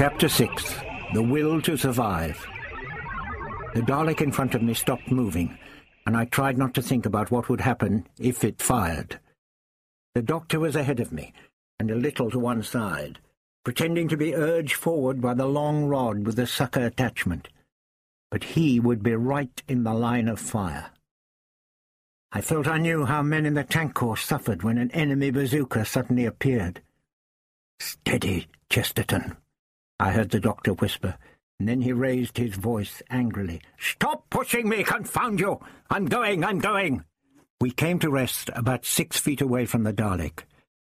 Chapter 6 The Will to Survive The Dalek in front of me stopped moving, and I tried not to think about what would happen if it fired. The doctor was ahead of me, and a little to one side, pretending to be urged forward by the long rod with the sucker attachment. But he would be right in the line of fire. I felt I knew how men in the tank corps suffered when an enemy bazooka suddenly appeared. Steady, Chesterton, I heard the doctor whisper, and then he raised his voice angrily. Stop pushing me, confound you! I'm going, I'm going! We came to rest about six feet away from the Dalek,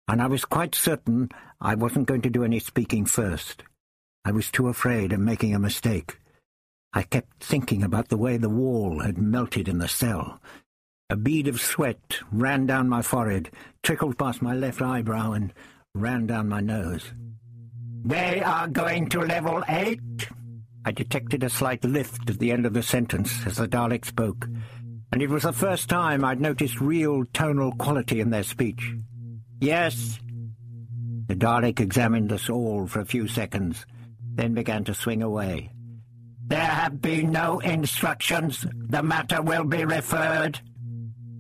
and I was quite certain I wasn't going to do any speaking first. I was too afraid of making a mistake. I kept thinking about the way the wall had melted in the cell. A bead of sweat ran down my forehead, trickled past my left eyebrow, and ran down my nose. They are going to level eight? I detected a slight lift at the end of the sentence as the Dalek spoke, and it was the first time I'd noticed real tonal quality in their speech. Yes. The Dalek examined us all for a few seconds, then began to swing away. There have been no instructions. The matter will be referred.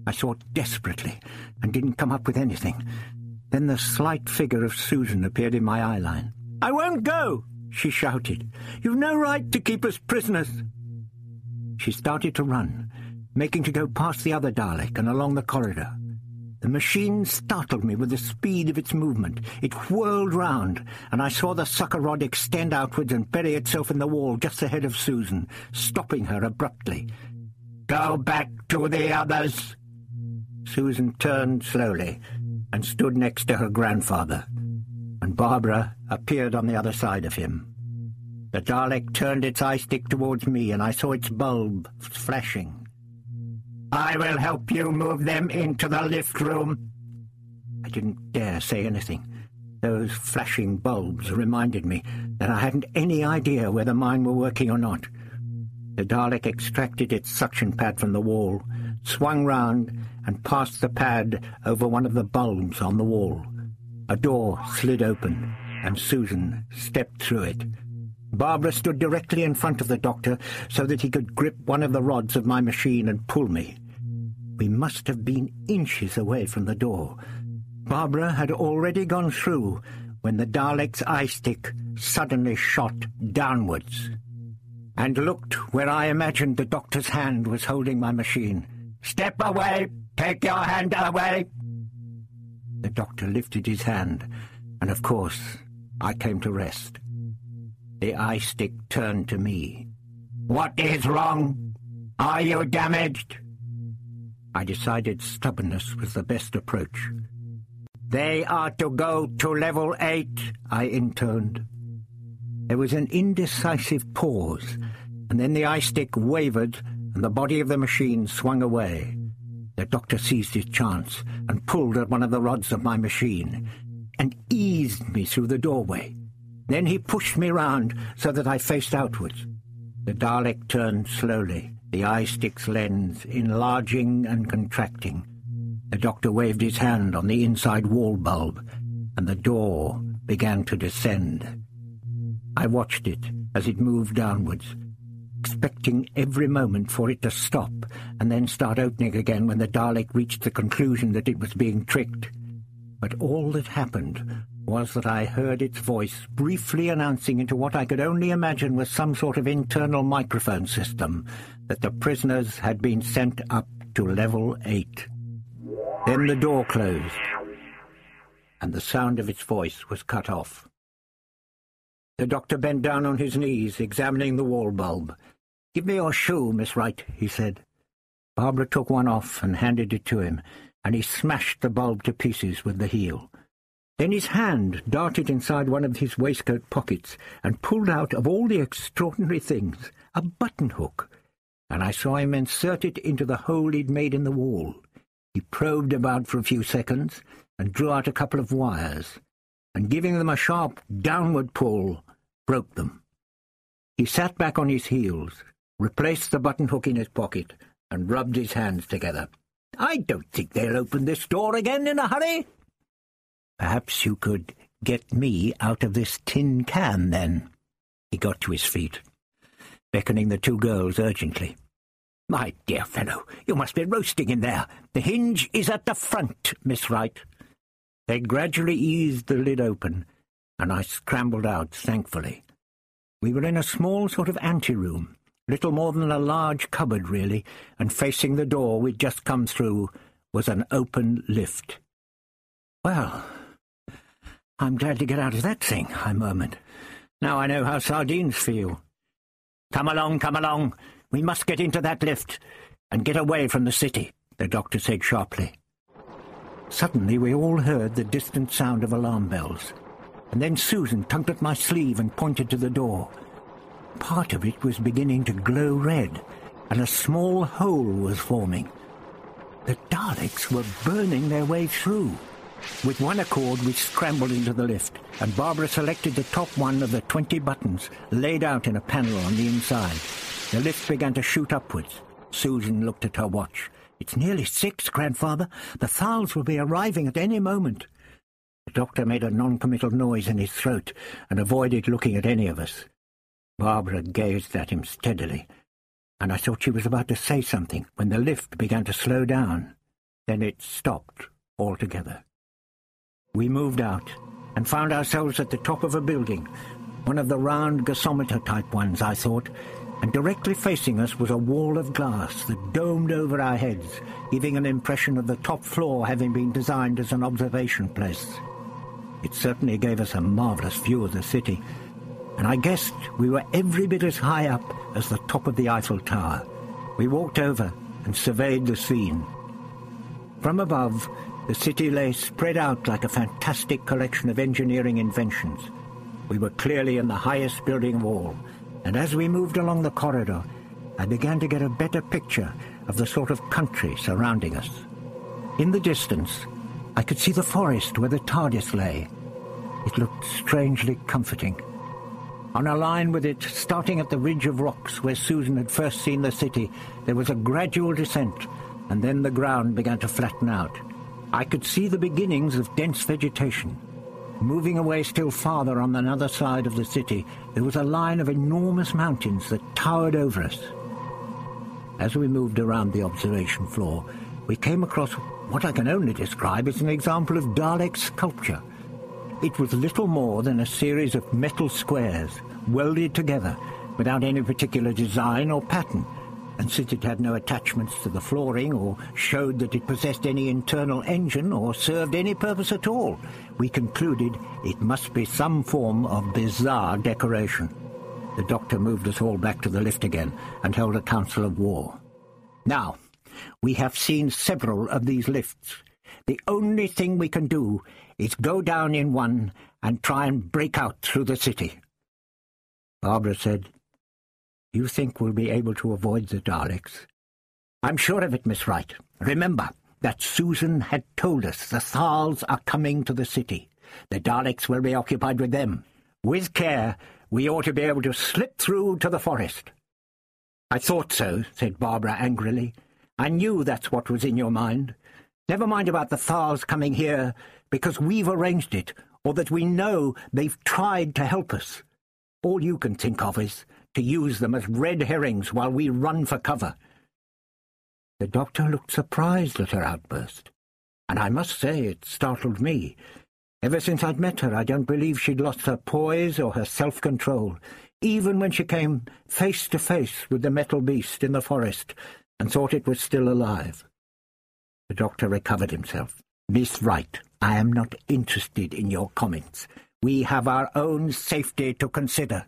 I sought desperately and didn't come up with anything. Then the slight figure of Susan appeared in my eyeline. I won't go, she shouted. You've no right to keep us prisoners. She started to run, making to go past the other Dalek and along the corridor. The machine startled me with the speed of its movement. It whirled round, and I saw the sucker rod extend outwards and bury itself in the wall just ahead of Susan, stopping her abruptly. Go back to the others! Susan turned slowly and stood next to her grandfather and Barbara appeared on the other side of him. The Dalek turned its eye stick towards me, and I saw its bulb flashing. I will help you move them into the lift room. I didn't dare say anything. Those flashing bulbs reminded me that I hadn't any idea whether mine were working or not. The Dalek extracted its suction pad from the wall, swung round, and passed the pad over one of the bulbs on the wall. A door slid open, and Susan stepped through it. Barbara stood directly in front of the doctor so that he could grip one of the rods of my machine and pull me. We must have been inches away from the door. Barbara had already gone through when the Dalek's eye stick suddenly shot downwards and looked where I imagined the doctor's hand was holding my machine. Step away! Take your hand away! The doctor lifted his hand, and of course I came to rest. The eye stick turned to me. What is wrong? Are you damaged? I decided stubbornness was the best approach. They are to go to level eight, I intoned. There was an indecisive pause, and then the eye stick wavered and the body of the machine swung away. The doctor seized his chance and pulled at one of the rods of my machine and eased me through the doorway. Then he pushed me round so that I faced outwards. The Dalek turned slowly, the eye stick's lens enlarging and contracting. The doctor waved his hand on the inside wall bulb, and the door began to descend. I watched it as it moved downwards, expecting every moment for it to stop and then start opening again when the Dalek reached the conclusion that it was being tricked. But all that happened was that I heard its voice briefly announcing into what I could only imagine was some sort of internal microphone system that the prisoners had been sent up to level 8. Then the door closed, and the sound of its voice was cut off. The doctor bent down on his knees, examining the wall bulb. "'Give me your shoe, Miss Wright,' he said. Barbara took one off and handed it to him, and he smashed the bulb to pieces with the heel. Then his hand darted inside one of his waistcoat pockets and pulled out, of all the extraordinary things, a button-hook, and I saw him insert it into the hole he'd made in the wall. He probed about for a few seconds and drew out a couple of wires, and giving them a sharp downward pull, broke them. He sat back on his heels, replaced the button-hook in his pocket, and rubbed his hands together. I don't think they'll open this door again in a hurry. Perhaps you could get me out of this tin can, then, He got to his feet, beckoning the two girls urgently. My dear fellow, you must be roasting in there. The hinge is at the front, Miss Wright. They gradually eased the lid open, and I scrambled out, thankfully. We were in a small sort of anteroom, little more than a large cupboard, really, and facing the door we'd just come through was an open lift. Well, I'm glad to get out of that thing, I murmured. Now I know how sardines feel. Come along, come along. We must get into that lift and get away from the city, the doctor said sharply. Suddenly we all heard the distant sound of alarm bells, and then Susan tugged at my sleeve and pointed to the door. Part of it was beginning to glow red, and a small hole was forming. The Daleks were burning their way through. With one accord, we scrambled into the lift, and Barbara selected the top one of the twenty buttons laid out in a panel on the inside. The lift began to shoot upwards. Susan looked at her watch. It's nearly six, grandfather. The Thals will be arriving at any moment. The doctor made a non-committal noise in his throat and avoided looking at any of us. Barbara gazed at him steadily, and I thought she was about to say something when the lift began to slow down. Then it stopped altogether. We moved out and found ourselves at the top of a building, one of the round gasometer-type ones, I thought, and directly facing us was a wall of glass that domed over our heads, giving an impression of the top floor having been designed as an observation place. It certainly gave us a marvellous view of the city, and I guessed we were every bit as high up as the top of the Eiffel Tower. We walked over and surveyed the scene. From above, the city lay spread out like a fantastic collection of engineering inventions. We were clearly in the highest building of all, and as we moved along the corridor, I began to get a better picture of the sort of country surrounding us. In the distance, I could see the forest where the TARDIS lay. It looked strangely comforting. On a line with it, starting at the ridge of rocks where Susan had first seen the city, there was a gradual descent, and then the ground began to flatten out. I could see the beginnings of dense vegetation. Moving away still farther on another side of the city, there was a line of enormous mountains that towered over us. As we moved around the observation floor, we came across what I can only describe as an example of Dalek sculpture. It was little more than a series of metal squares, welded together, without any particular design or pattern, and since it had no attachments to the flooring or showed that it possessed any internal engine or served any purpose at all, we concluded it must be some form of bizarre decoration. The doctor moved us all back to the lift again and held a council of war. Now, we have seen several of these lifts. The only thing we can do is go down in one and try and break out through the city. Barbara said, You think we'll be able to avoid the Daleks? I'm sure of it, Miss Wright. Remember that Susan had told us the Thals are coming to the city. The Daleks will be occupied with them. With care, we ought to be able to slip through to the forest. I thought so, said Barbara angrily. I knew that's what was in your mind. Never mind about the Thals coming here because we've arranged it, or that we know they've tried to help us. All you can think of is to use them as red herrings while we run for cover. The doctor looked surprised at her outburst, and I must say it startled me. Ever since I'd met her, I don't believe she'd lost her poise or her self-control, even when she came face to face with the metal beast in the forest and thought it was still alive. The doctor recovered himself. Miss Wright, I am not interested in your comments. We have our own safety to consider.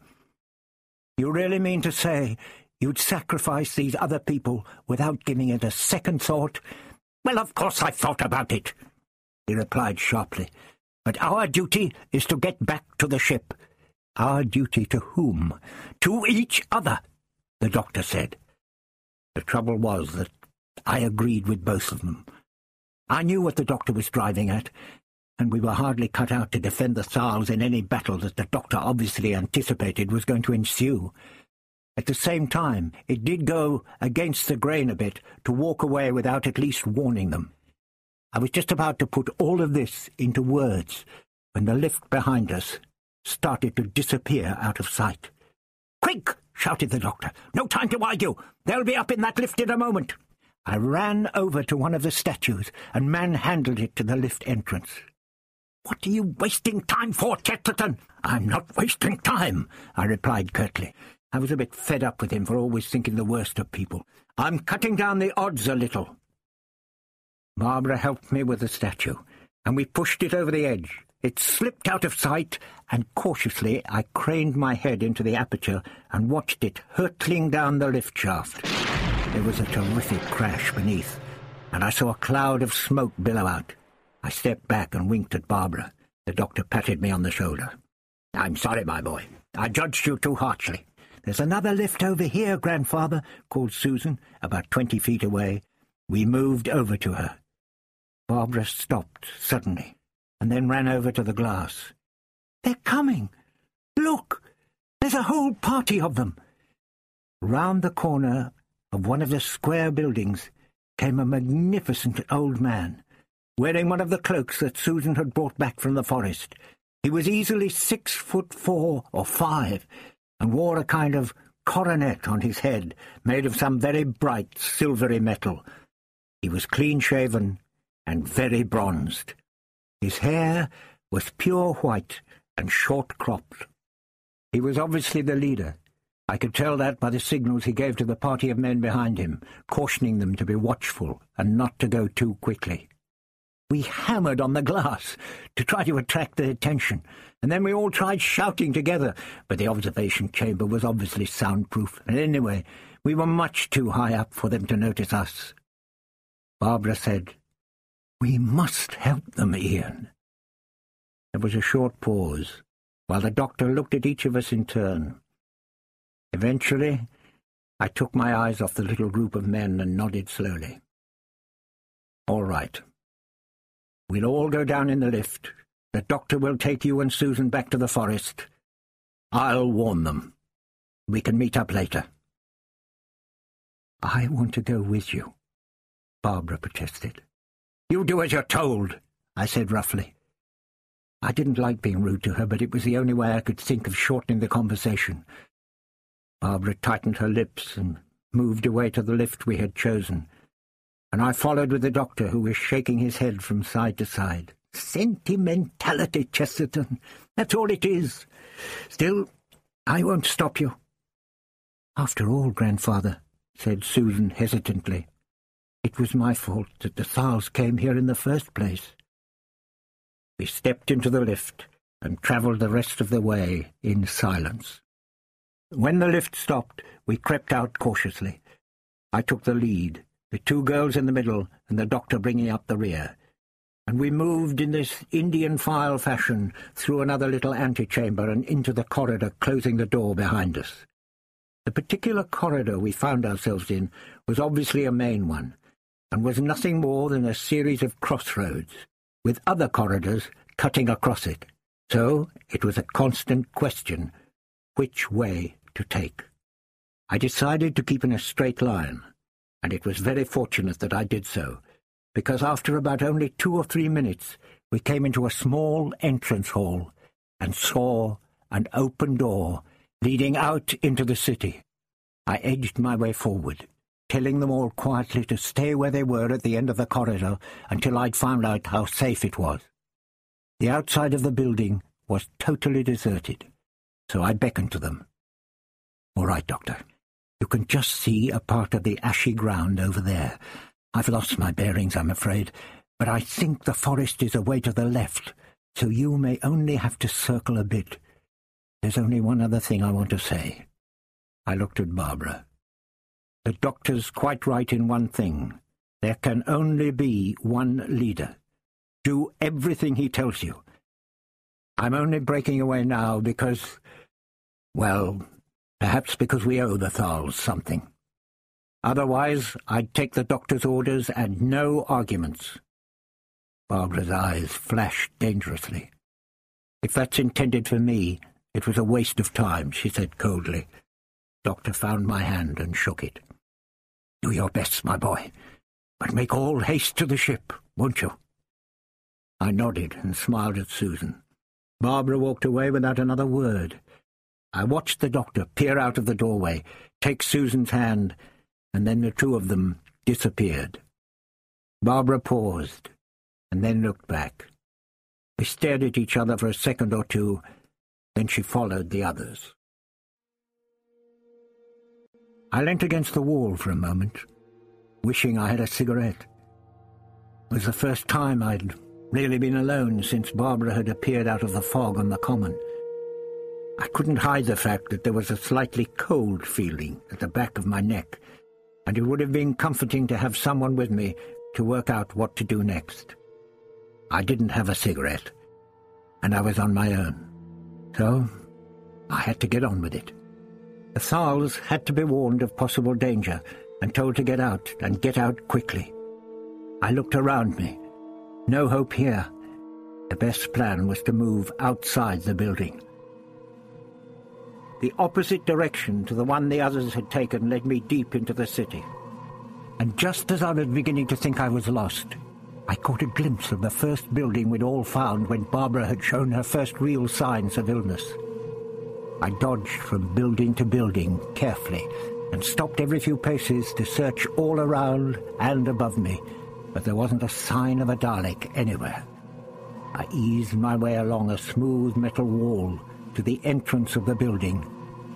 You really mean to say you'd sacrifice these other people without giving it a second thought? Well, of course I've thought about it, he replied sharply. But our duty is to get back to the ship. Our duty to whom? To each other, the doctor said. The trouble was that I agreed with both of them. I knew what the doctor was driving at, and we were hardly cut out to defend the Thals in any battle that the doctor obviously anticipated was going to ensue. At the same time, it did go against the grain a bit to walk away without at least warning them. I was just about to put all of this into words when the lift behind us started to disappear out of sight. Quick! shouted the doctor. No time to argue. They'll be up in that lift in a moment. I ran over to one of the statues and manhandled it to the lift entrance. What are you wasting time for, Chesterton? I'm not wasting time, I replied curtly. I was a bit fed up with him for always thinking the worst of people. I'm cutting down the odds a little. Barbara helped me with the statue, and we pushed it over the edge. It slipped out of sight, and cautiously I craned my head into the aperture and watched it hurtling down the lift shaft. There was a terrific crash beneath, and I saw a cloud of smoke billow out. I stepped back and winked at Barbara. The doctor patted me on the shoulder. I'm sorry, my boy. I judged you too harshly. There's another lift over here, grandfather, called Susan, about twenty feet away. We moved over to her. Barbara stopped suddenly, and then ran over to the glass. They're coming! Look! There's a whole party of them! Round the corner of one of the square buildings came a magnificent old man, wearing one of the cloaks that Susan had brought back from the forest. He was easily six foot four or five, and wore a kind of coronet on his head, made of some very bright silvery metal. He was clean-shaven and very bronzed. His hair was pure white and short-cropped. He was obviously the leader. I could tell that by the signals he gave to the party of men behind him, cautioning them to be watchful and not to go too quickly. We hammered on the glass to try to attract their attention, and then we all tried shouting together, but the observation chamber was obviously soundproof, and anyway, we were much too high up for them to notice us. Barbara said, We must help them, Ian. There was a short pause, while the doctor looked at each of us in turn. Eventually, I took my eyes off the little group of men and nodded slowly. All right. We'll all go down in the lift. The doctor will take you and Susan back to the forest. I'll warn them. We can meet up later. I want to go with you, Barbara protested. You do as you're told, I said roughly. I didn't like being rude to her, but it was the only way I could think of shortening the conversation. Barbara tightened her lips and moved away to the lift we had chosen, and I followed with the doctor, who was shaking his head from side to side. Sentimentality, Chesterton. That's all it is. Still, I won't stop you. After all, grandfather, said Susan hesitantly, it was my fault that the Thals came here in the first place. We stepped into the lift and travelled the rest of the way in silence. When the lift stopped, we crept out cautiously. I took the lead, the two girls in the middle and the doctor bringing up the rear and we moved in this Indian file fashion through another little antechamber and into the corridor, closing the door behind us. The particular corridor we found ourselves in was obviously a main one, and was nothing more than a series of crossroads, with other corridors cutting across it. So it was a constant question which way to take. I decided to keep in a straight line, and it was very fortunate that I did so, because after about only two or three minutes we came into a small entrance hall and saw an open door leading out into the city. I edged my way forward, telling them all quietly to stay where they were at the end of the corridor until I'd found out how safe it was. The outside of the building was totally deserted, so I beckoned to them. All right, Doctor. You can just see a part of the ashy ground over there, I've lost my bearings, I'm afraid, but I think the forest is away to the left, so you may only have to circle a bit. There's only one other thing I want to say. I looked at Barbara. The doctor's quite right in one thing. There can only be one leader. Do everything he tells you. I'm only breaking away now because, well, perhaps because we owe the Thals something. Otherwise, I'd take the doctor's orders and no arguments. Barbara's eyes flashed dangerously. If that's intended for me, it was a waste of time, she said coldly. Doctor found my hand and shook it. Do your best, my boy, but make all haste to the ship, won't you? I nodded and smiled at Susan. Barbara walked away without another word. I watched the doctor peer out of the doorway, take Susan's hand, and then the two of them disappeared. Barbara paused, and then looked back. We stared at each other for a second or two, then she followed the others. I leant against the wall for a moment, wishing I had a cigarette. It was the first time I'd really been alone since Barbara had appeared out of the fog on the common. I couldn't hide the fact that there was a slightly cold feeling at the back of my neck, and it would have been comforting to have someone with me to work out what to do next. I didn't have a cigarette, and I was on my own. So I had to get on with it. The Thals had to be warned of possible danger and told to get out, and get out quickly. I looked around me. No hope here. The best plan was to move outside the building. The opposite direction to the one the others had taken led me deep into the city. And just as I was beginning to think I was lost, I caught a glimpse of the first building we'd all found when Barbara had shown her first real signs of illness. I dodged from building to building carefully and stopped every few paces to search all around and above me, but there wasn't a sign of a Dalek anywhere. I eased my way along a smooth metal wall to the entrance of the building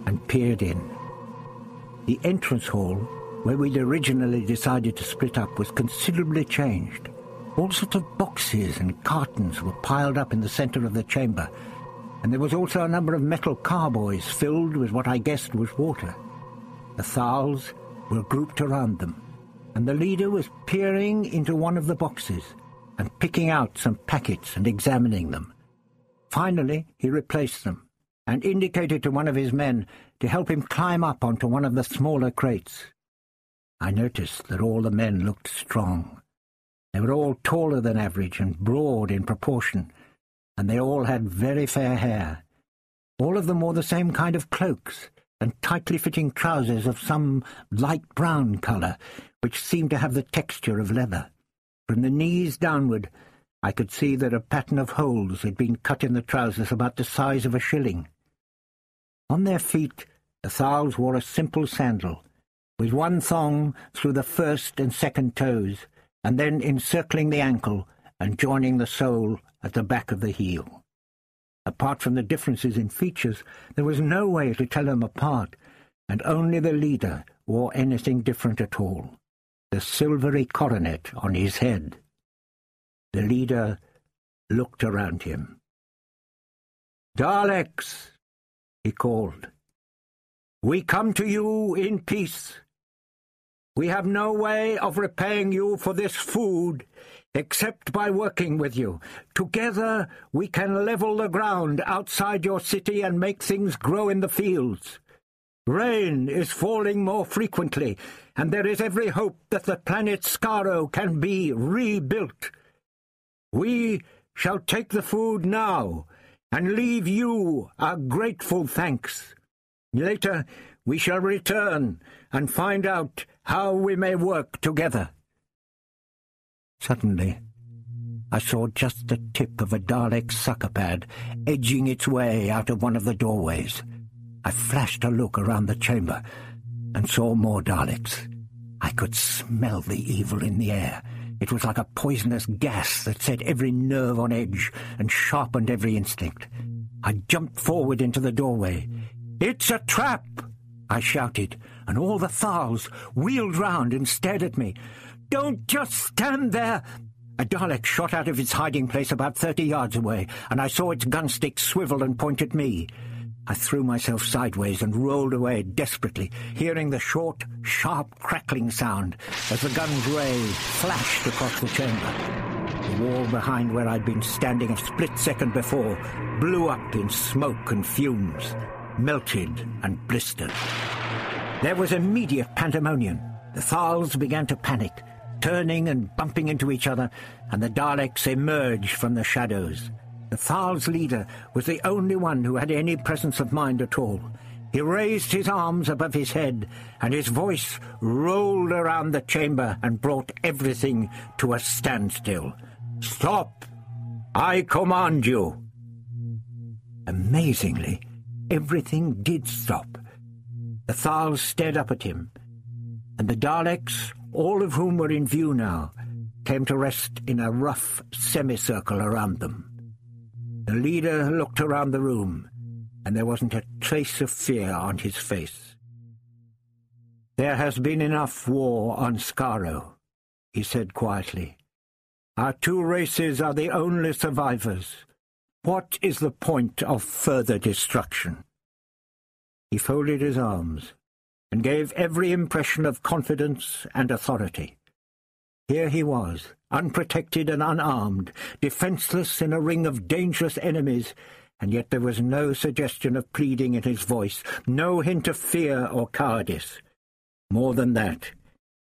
and peered in. The entrance hall, where we'd originally decided to split up, was considerably changed. All sorts of boxes and cartons were piled up in the centre of the chamber, and there was also a number of metal carboys filled with what I guessed was water. The Thals were grouped around them, and the leader was peering into one of the boxes and picking out some packets and examining them. Finally, he replaced them and indicated to one of his men to help him climb up onto one of the smaller crates. I noticed that all the men looked strong. They were all taller than average and broad in proportion, and they all had very fair hair. All of them wore the same kind of cloaks and tightly fitting trousers of some light brown colour, which seemed to have the texture of leather. From the knees downward, I could see that a pattern of holes had been cut in the trousers about the size of a shilling. On their feet, the Thals wore a simple sandal, with one thong through the first and second toes, and then encircling the ankle and joining the sole at the back of the heel. Apart from the differences in features, there was no way to tell them apart, and only the leader wore anything different at all. The silvery coronet on his head. The leader looked around him. Daleks, he called. We come to you in peace. We have no way of repaying you for this food except by working with you. Together we can level the ground outside your city and make things grow in the fields. Rain is falling more frequently, and there is every hope that the planet Skaro can be rebuilt. We shall take the food now, and leave you our grateful thanks. Later we shall return and find out how we may work together. Suddenly, I saw just the tip of a Dalek sucker pad edging its way out of one of the doorways. I flashed a look around the chamber and saw more Daleks. I could smell the evil in the air. It was like a poisonous gas that set every nerve on edge and sharpened every instinct. I jumped forward into the doorway. It's a trap! I shouted, and all the Thals wheeled round and stared at me. Don't just stand there! A Dalek shot out of its hiding place about thirty yards away, and I saw its gunstick swivel and point at me. I threw myself sideways and rolled away desperately, hearing the short, sharp crackling sound as the gun's ray flashed across the chamber. The wall behind where I'd been standing a split second before blew up in smoke and fumes, melted and blistered. There was immediate pandemonium. The Thals began to panic turning and bumping into each other, and the Daleks emerged from the shadows. The Thal's leader was the only one who had any presence of mind at all. He raised his arms above his head, and his voice rolled around the chamber and brought everything to a standstill. Stop! I command you! Amazingly, everything did stop. The Thals stared up at him, and the Daleks, all of whom were in view now, came to rest in a rough semicircle around them. The leader looked around the room, and there wasn't a trace of fear on his face. There has been enough war on Skaro, he said quietly. Our two races are the only survivors. What is the point of further destruction? He folded his arms and gave every impression of confidence and authority. Here he was, unprotected and unarmed, defenceless in a ring of dangerous enemies, and yet there was no suggestion of pleading in his voice, no hint of fear or cowardice. More than that,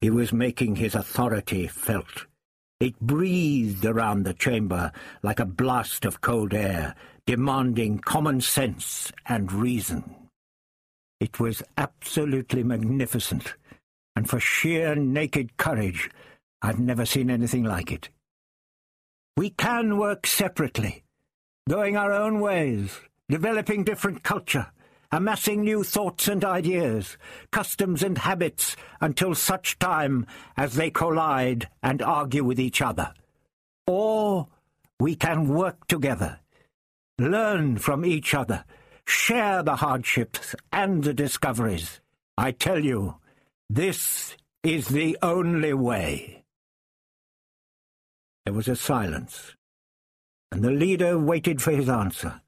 he was making his authority felt. It breathed around the chamber like a blast of cold air, demanding common sense and reason. It was absolutely magnificent, and for sheer naked courage, I've never seen anything like it. We can work separately, going our own ways, developing different culture, amassing new thoughts and ideas, customs and habits, until such time as they collide and argue with each other. Or we can work together, learn from each other, share the hardships and the discoveries. I tell you, this is the only way. There was a silence, and the leader waited for his answer.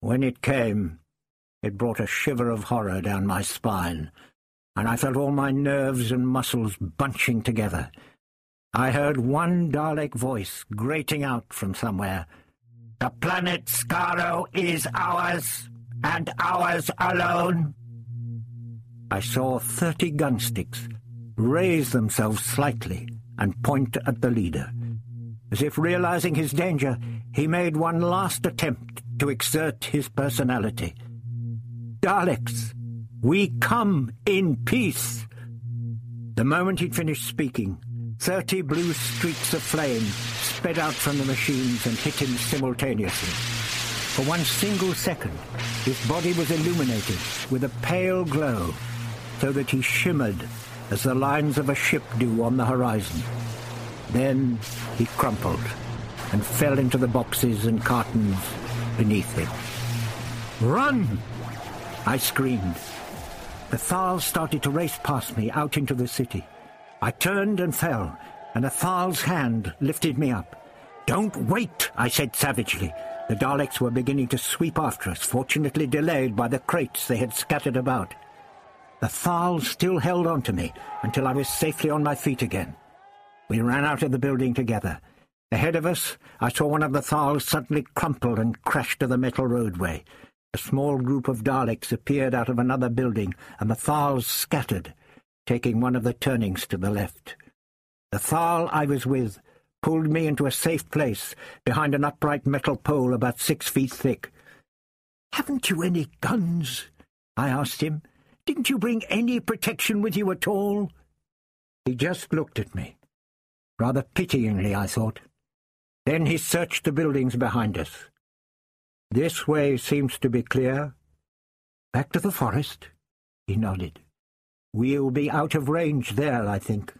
When it came, it brought a shiver of horror down my spine, and I felt all my nerves and muscles bunching together. I heard one Dalek voice grating out from somewhere. The planet Skaro is ours, and ours alone. I saw thirty gunsticks raise themselves slightly and point at the leader. As if realizing his danger, he made one last attempt to exert his personality. Daleks, we come in peace. The moment he'd finished speaking, thirty blue streaks of flame sped out from the machines and hit him simultaneously. For one single second, his body was illuminated with a pale glow, so that he shimmered as the lines of a ship do on the horizon. Then he crumpled and fell into the boxes and cartons beneath him. Run! I screamed. The Thals started to race past me out into the city. I turned and fell, and a Thal's hand lifted me up. Don't wait, I said savagely. The Daleks were beginning to sweep after us, fortunately delayed by the crates they had scattered about. The Thal still held on to me until I was safely on my feet again. We ran out of the building together. Ahead of us, I saw one of the Thals suddenly crumple and crash to the metal roadway. A small group of Daleks appeared out of another building, and the Thals scattered, taking one of the turnings to the left. The Thal I was with pulled me into a safe place behind an upright metal pole about six feet thick. "'Haven't you any guns?' I asked him. "'Didn't you bring any protection with you at all?' He just looked at me. Rather pityingly, I thought. Then he searched the buildings behind us. This way seems to be clear. Back to the forest? He nodded. We'll be out of range there, I think.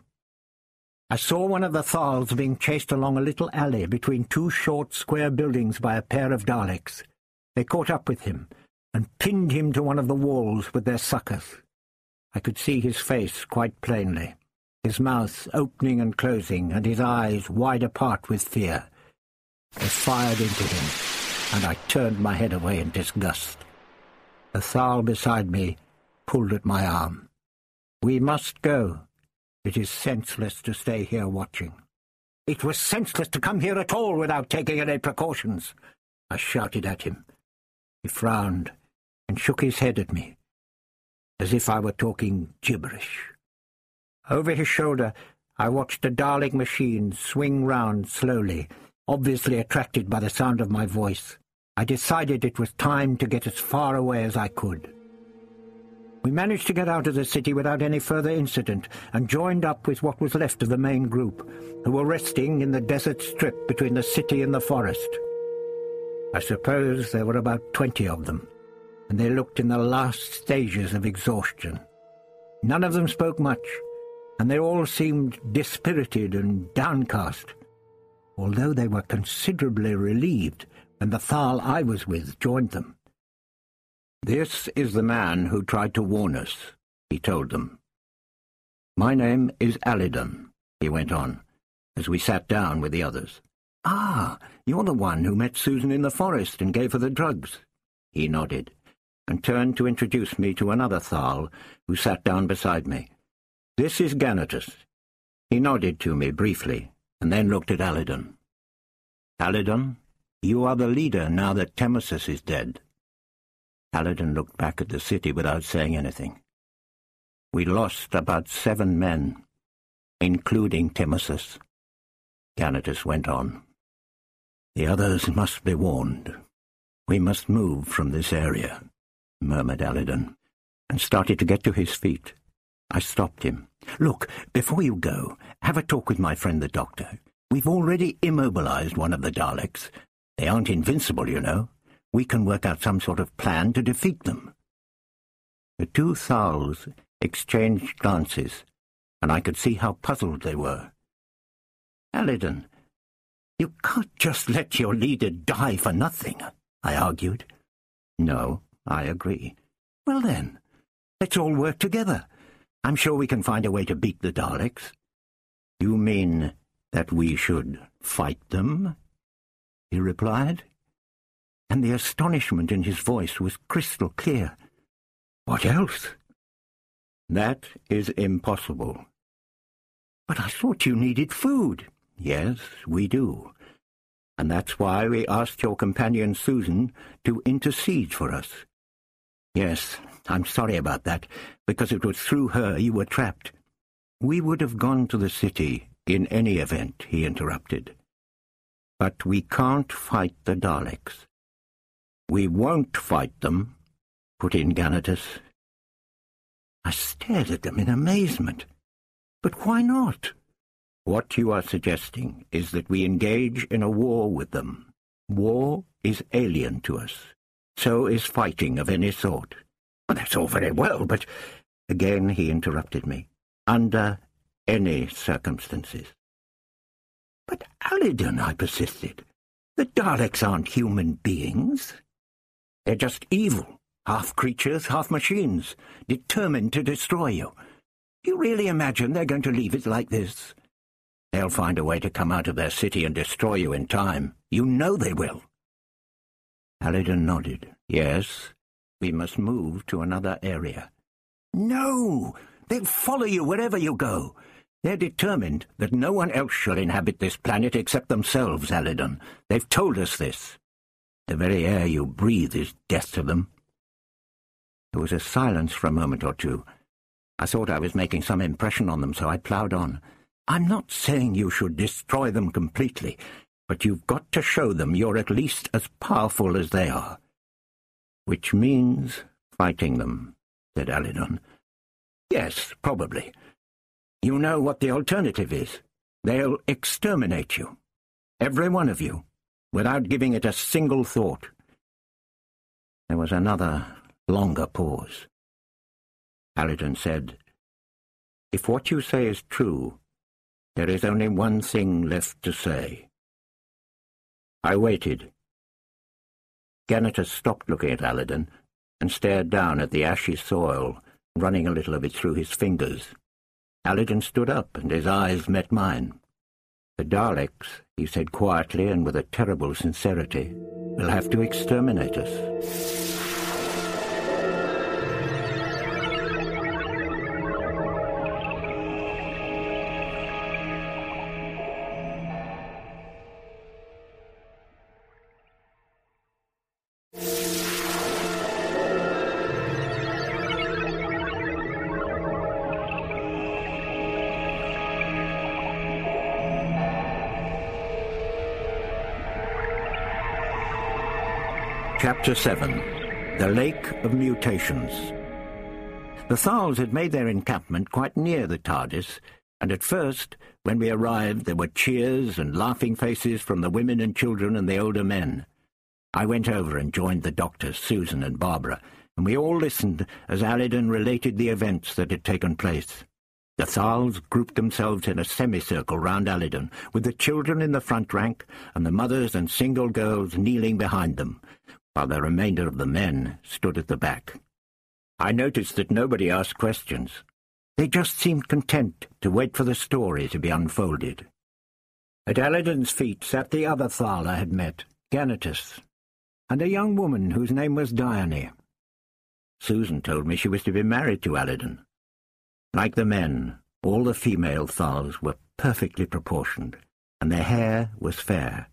I saw one of the Thals being chased along a little alley between two short square buildings by a pair of Daleks. They caught up with him and pinned him to one of the walls with their suckers. I could see his face quite plainly, his mouth opening and closing, and his eyes wide apart with fear. They fired into him and I turned my head away in disgust. The Thal beside me pulled at my arm. We must go. It is senseless to stay here watching. It was senseless to come here at all without taking any precautions. I shouted at him. He frowned and shook his head at me, as if I were talking gibberish. Over his shoulder I watched the Dalek machine swing round slowly obviously attracted by the sound of my voice, I decided it was time to get as far away as I could. We managed to get out of the city without any further incident and joined up with what was left of the main group, who were resting in the desert strip between the city and the forest. I suppose there were about twenty of them. and they looked in the last stages of exhaustion. None of them spoke much, and they all seemed dispirited and downcast, although they were considerably relieved when the Thal I was with joined them. This is the man who tried to warn us, he told them. My name is Alydon, he went on, as we sat down with the others. Ah, you're the one who met Susan in the forest and gave her the drugs. He nodded, and turned to introduce me to another Thal, who sat down beside me. This is Ganatus. He nodded to me briefly, and then looked at Alydon. Alydon, you are the leader now that Temmosus is dead. Alydon looked back at the city without saying anything. We lost about seven men, including Temmosus. Ganatus went on. The others must be warned. We must move from this area, murmured Alydon, and started to get to his feet. I stopped him. Look, before you go, have a talk with my friend the doctor. We've already immobilized one of the Daleks. They aren't invincible, you know. We can work out some sort of plan to defeat them. The two Thals exchanged glances, and I could see how puzzled they were. Alydon, you can't just let your leader die for nothing, I argued. No, I agree. Well then, let's all work together. I'm sure we can find a way to beat the Daleks. You mean that we should fight them? He replied, and the astonishment in his voice was crystal clear. What else? That is impossible. But I thought you needed food. Yes, we do. And that's why we asked your companion Susan to intercede for us. Yes, I'm sorry about that, because it was through her you were trapped. We would have gone to the city in any event, he interrupted. But we can't fight the Daleks. We won't fight them, put in Ganatus. I stared at them in amazement. But why not? What you are suggesting is that we engage in a war with them. War is alien to us. So is fighting of any sort. That's all very well, but... Again he interrupted me. Under any circumstances. But Alydon, I persisted. The Daleks aren't human beings. They're just evil, half creatures, half machines, determined to destroy you. You really imagine they're going to leave it like this? They'll find a way to come out of their city and destroy you in time. You know they will. Alydon nodded. Yes, we must move to another area. No! They'll follow you wherever you go. They're determined that no one else shall inhabit this planet except themselves, Alydon. They've told us this. The very air you breathe is death to them. There was a silence for a moment or two. I thought I was making some impression on them, so I ploughed on. I'm not saying you should destroy them completely, but you've got to show them you're at least as powerful as they are. Which means fighting them, said Alydon. Yes, probably. You know what the alternative is. They'll exterminate you. Every one of you, without giving it a single thought. There was another, longer pause. Alydon said, If what you say is true, there is only one thing left to say. I waited. Ganatus stopped looking at Alydon and stared down at the ashy soil, running a little of it through his fingers. Alydon stood up, and his eyes met mine. The Daleks, he said quietly and with a terrible sincerity, will have to exterminate us. Chapter 7 The Lake of Mutations The Thals had made their encampment quite near the TARDIS, and at first, when we arrived, there were cheers and laughing faces from the women and children and the older men. I went over and joined the doctors, Susan and Barbara, and we all listened as Alydon related the events that had taken place. The Thals grouped themselves in a semicircle round Alydon, with the children in the front rank and the mothers and single girls kneeling behind them, while the remainder of the men stood at the back. I noticed that nobody asked questions. They just seemed content to wait for the story to be unfolded. At Alydon's feet sat the other Thal I had met, Ganatus, and a young woman whose name was Dyoni. Susan told me she was to be married to Alydon. Like the men, all the female Thals were perfectly proportioned, and their hair was fair.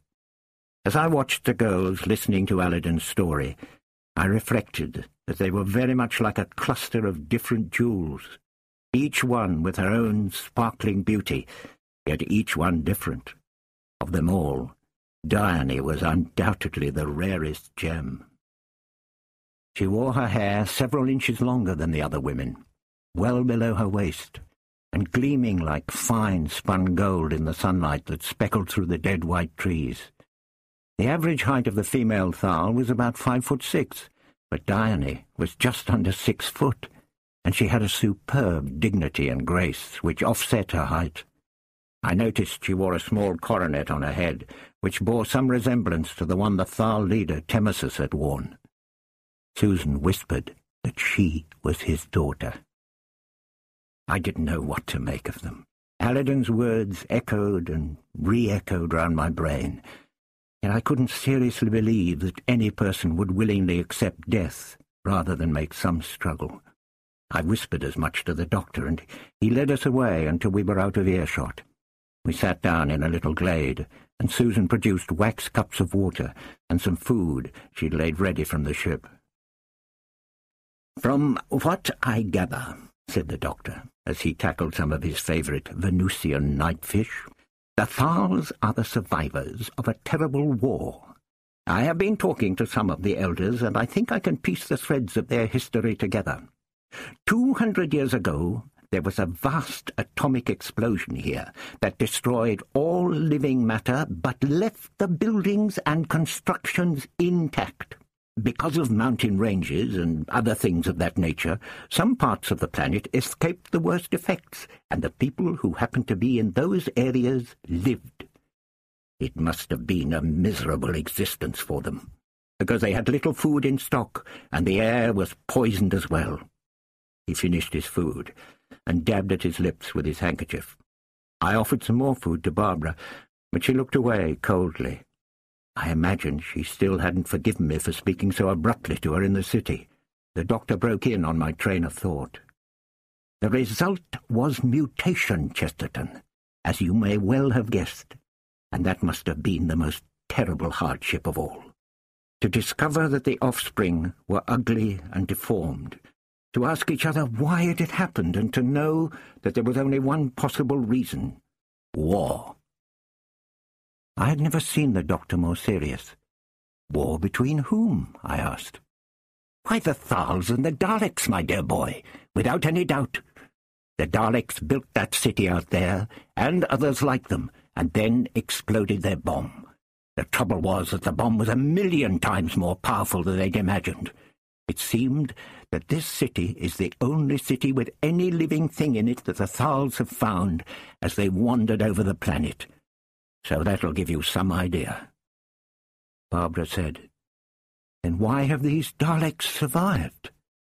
As I watched the girls listening to Alydon's story, I reflected that they were very much like a cluster of different jewels, each one with her own sparkling beauty, yet each one different. Of them all, Dyoni was undoubtedly the rarest gem. She wore her hair several inches longer than the other women, well below her waist, and gleaming like fine spun gold in the sunlight that speckled through the dead white trees. The average height of the female Thal was about five foot six, but Dyoni was just under six foot, and she had a superb dignity and grace which offset her height. I noticed she wore a small coronet on her head, which bore some resemblance to the one the Thal leader Temmosus had worn. Susan whispered that she was his daughter. I didn't know what to make of them. Alydon's words echoed and re-echoed round my brain, and I couldn't seriously believe that any person would willingly accept death rather than make some struggle. I whispered as much to the doctor, and he led us away until we were out of earshot. We sat down in a little glade, and Susan produced wax cups of water and some food she'd laid ready from the ship. From what I gather, said the doctor, as he tackled some of his favourite Venusian nightfish. The Thals are the survivors of a terrible war. I have been talking to some of the elders, and I think I can piece the threads of their history together. Two hundred years ago, there was a vast atomic explosion here that destroyed all living matter but left the buildings and constructions intact. Because of mountain ranges and other things of that nature, some parts of the planet escaped the worst effects, and the people who happened to be in those areas lived. It must have been a miserable existence for them, because they had little food in stock, and the air was poisoned as well. He finished his food, and dabbed at his lips with his handkerchief. I offered some more food to Barbara, but she looked away coldly. I imagined she still hadn't forgiven me for speaking so abruptly to her in the city. The doctor broke in on my train of thought. The result was mutation, Chesterton, as you may well have guessed, and that must have been the most terrible hardship of all. To discover that the offspring were ugly and deformed, to ask each other why it had happened, and to know that there was only one possible reason — war. I had never seen the doctor more serious. War between whom? I asked. Why, the Thals and the Daleks, my dear boy, without any doubt. The Daleks built that city out there, and others like them, and then exploded their bomb. The trouble was that the bomb was a million times more powerful than they'd imagined. It seemed that this city is the only city with any living thing in it that the Thals have found as they wandered over the planet, so that'll give you some idea. Barbara said, Then why have these Daleks survived?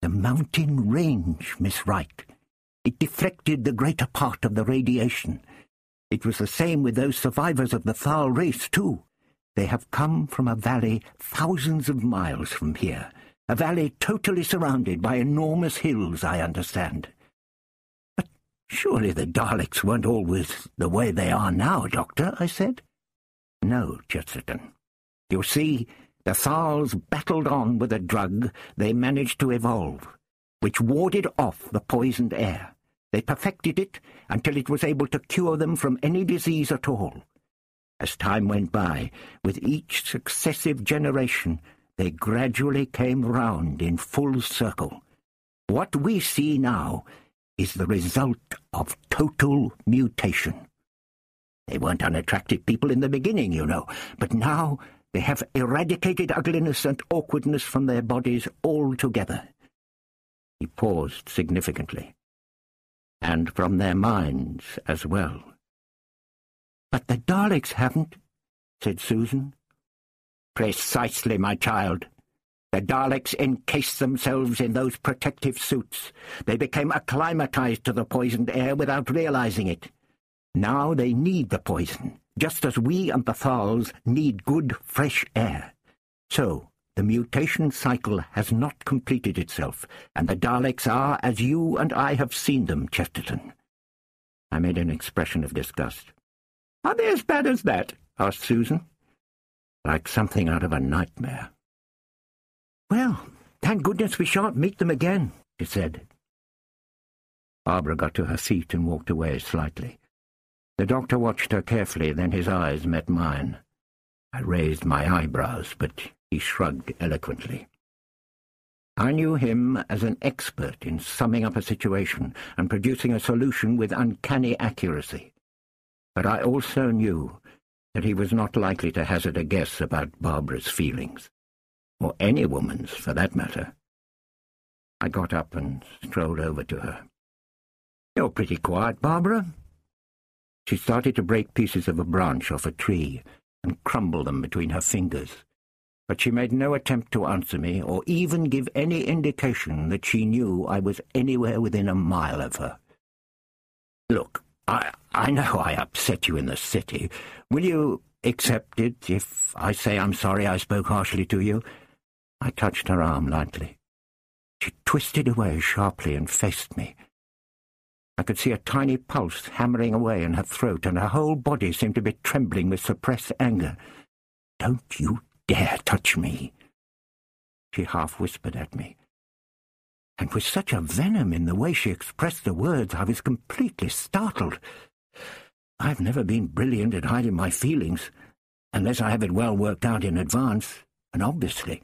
The mountain range, Miss Wright. It deflected the greater part of the radiation. It was the same with those survivors of the Thal race, too. They have come from a valley thousands of miles from here, a valley totally surrounded by enormous hills, I understand. Surely the Daleks weren't always the way they are now, Doctor, I said. No, Chesterton. You see, the Thals battled on with a drug they managed to evolve, which warded off the poisoned air. They perfected it until it was able to cure them from any disease at all. As time went by, with each successive generation, they gradually came round in full circle. What we see now is the result of total mutation. They weren't unattractive people in the beginning, you know, but now they have eradicated ugliness and awkwardness from their bodies altogether, He paused significantly. And from their minds as well. But the Daleks haven't, said Susan. Precisely, my child. The Daleks encased themselves in those protective suits. They became acclimatized to the poisoned air without realizing it. Now they need the poison, just as we and the Thals need good, fresh air. So, the mutation cycle has not completed itself, and the Daleks are as you and I have seen them, Chesterton. I made an expression of disgust. Are they as bad as that? asked Susan. Like something out of a nightmare. Well, thank goodness we shan't meet them again, she said. Barbara got to her seat and walked away slightly. The doctor watched her carefully, then his eyes met mine. I raised my eyebrows, but he shrugged eloquently. I knew him as an expert in summing up a situation and producing a solution with uncanny accuracy. But I also knew that he was not likely to hazard a guess about Barbara's feelings, or any woman's, for that matter. I got up and strolled over to her. You're pretty quiet, Barbara. She started to break pieces of a branch off a tree and crumble them between her fingers but she made no attempt to answer me or even give any indication that she knew I was anywhere within a mile of her. Look, I, I know I upset you in the city. Will you accept it if I say I'm sorry I spoke harshly to you? I touched her arm lightly. She twisted away sharply and faced me. I could see a tiny pulse hammering away in her throat, and her whole body seemed to be trembling with suppressed anger. Don't you dare touch me, she half whispered at me. And with such a venom in the way she expressed the words, I was completely startled. I've never been brilliant at hiding my feelings, unless I have it well worked out in advance, and obviously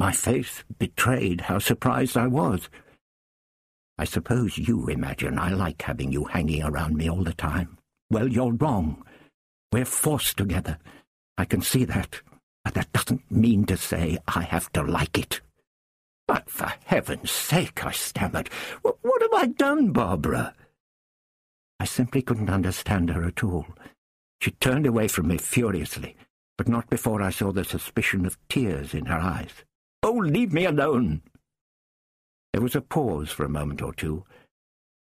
my face betrayed how surprised I was. I suppose you imagine I like having you hanging around me all the time. Well, you're wrong. We're forced together. I can see that. But that doesn't mean to say I have to like it. But for heaven's sake, I stammered, what have I done, Barbara? I simply couldn't understand her at all. She turned away from me furiously, but not before I saw the suspicion of tears in her eyes. Oh, leave me alone! There was a pause for a moment or two,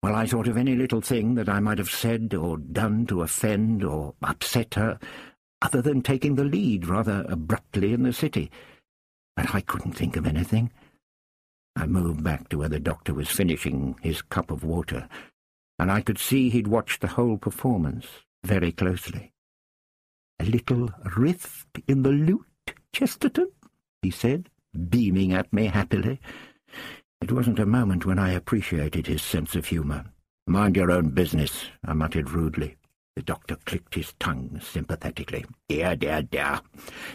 while I thought of any little thing that I might have said or done to offend or upset her, other than taking the lead rather abruptly in the city. But I couldn't think of anything. I moved back to where the doctor was finishing his cup of water, and I could see he'd watched the whole performance very closely. A little rift in the lute, Chesterton, he said, beaming at me happily. It wasn't a moment when I appreciated his sense of humour. Mind your own business, I muttered rudely. The doctor clicked his tongue sympathetically. Dear, dear, dear.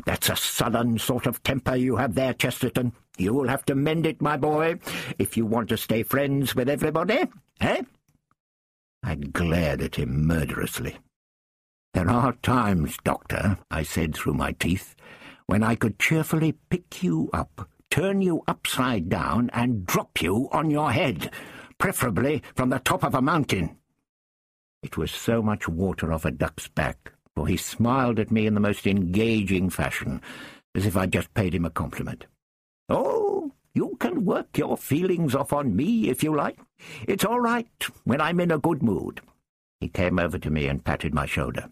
That's a sullen sort of temper you have there, Chesterton. You'll have to mend it, my boy, if you want to stay friends with everybody, eh? I glared at him murderously. There are times, Doctor, I said through my teeth, when I could cheerfully pick you up, turn you upside down, and drop you on your head, preferably from the top of a mountain. It was so much water off a duck's back, for he smiled at me in the most engaging fashion, as if I'd just paid him a compliment. Oh, you can work your feelings off on me if you like. It's all right when I'm in a good mood. He came over to me and patted my shoulder.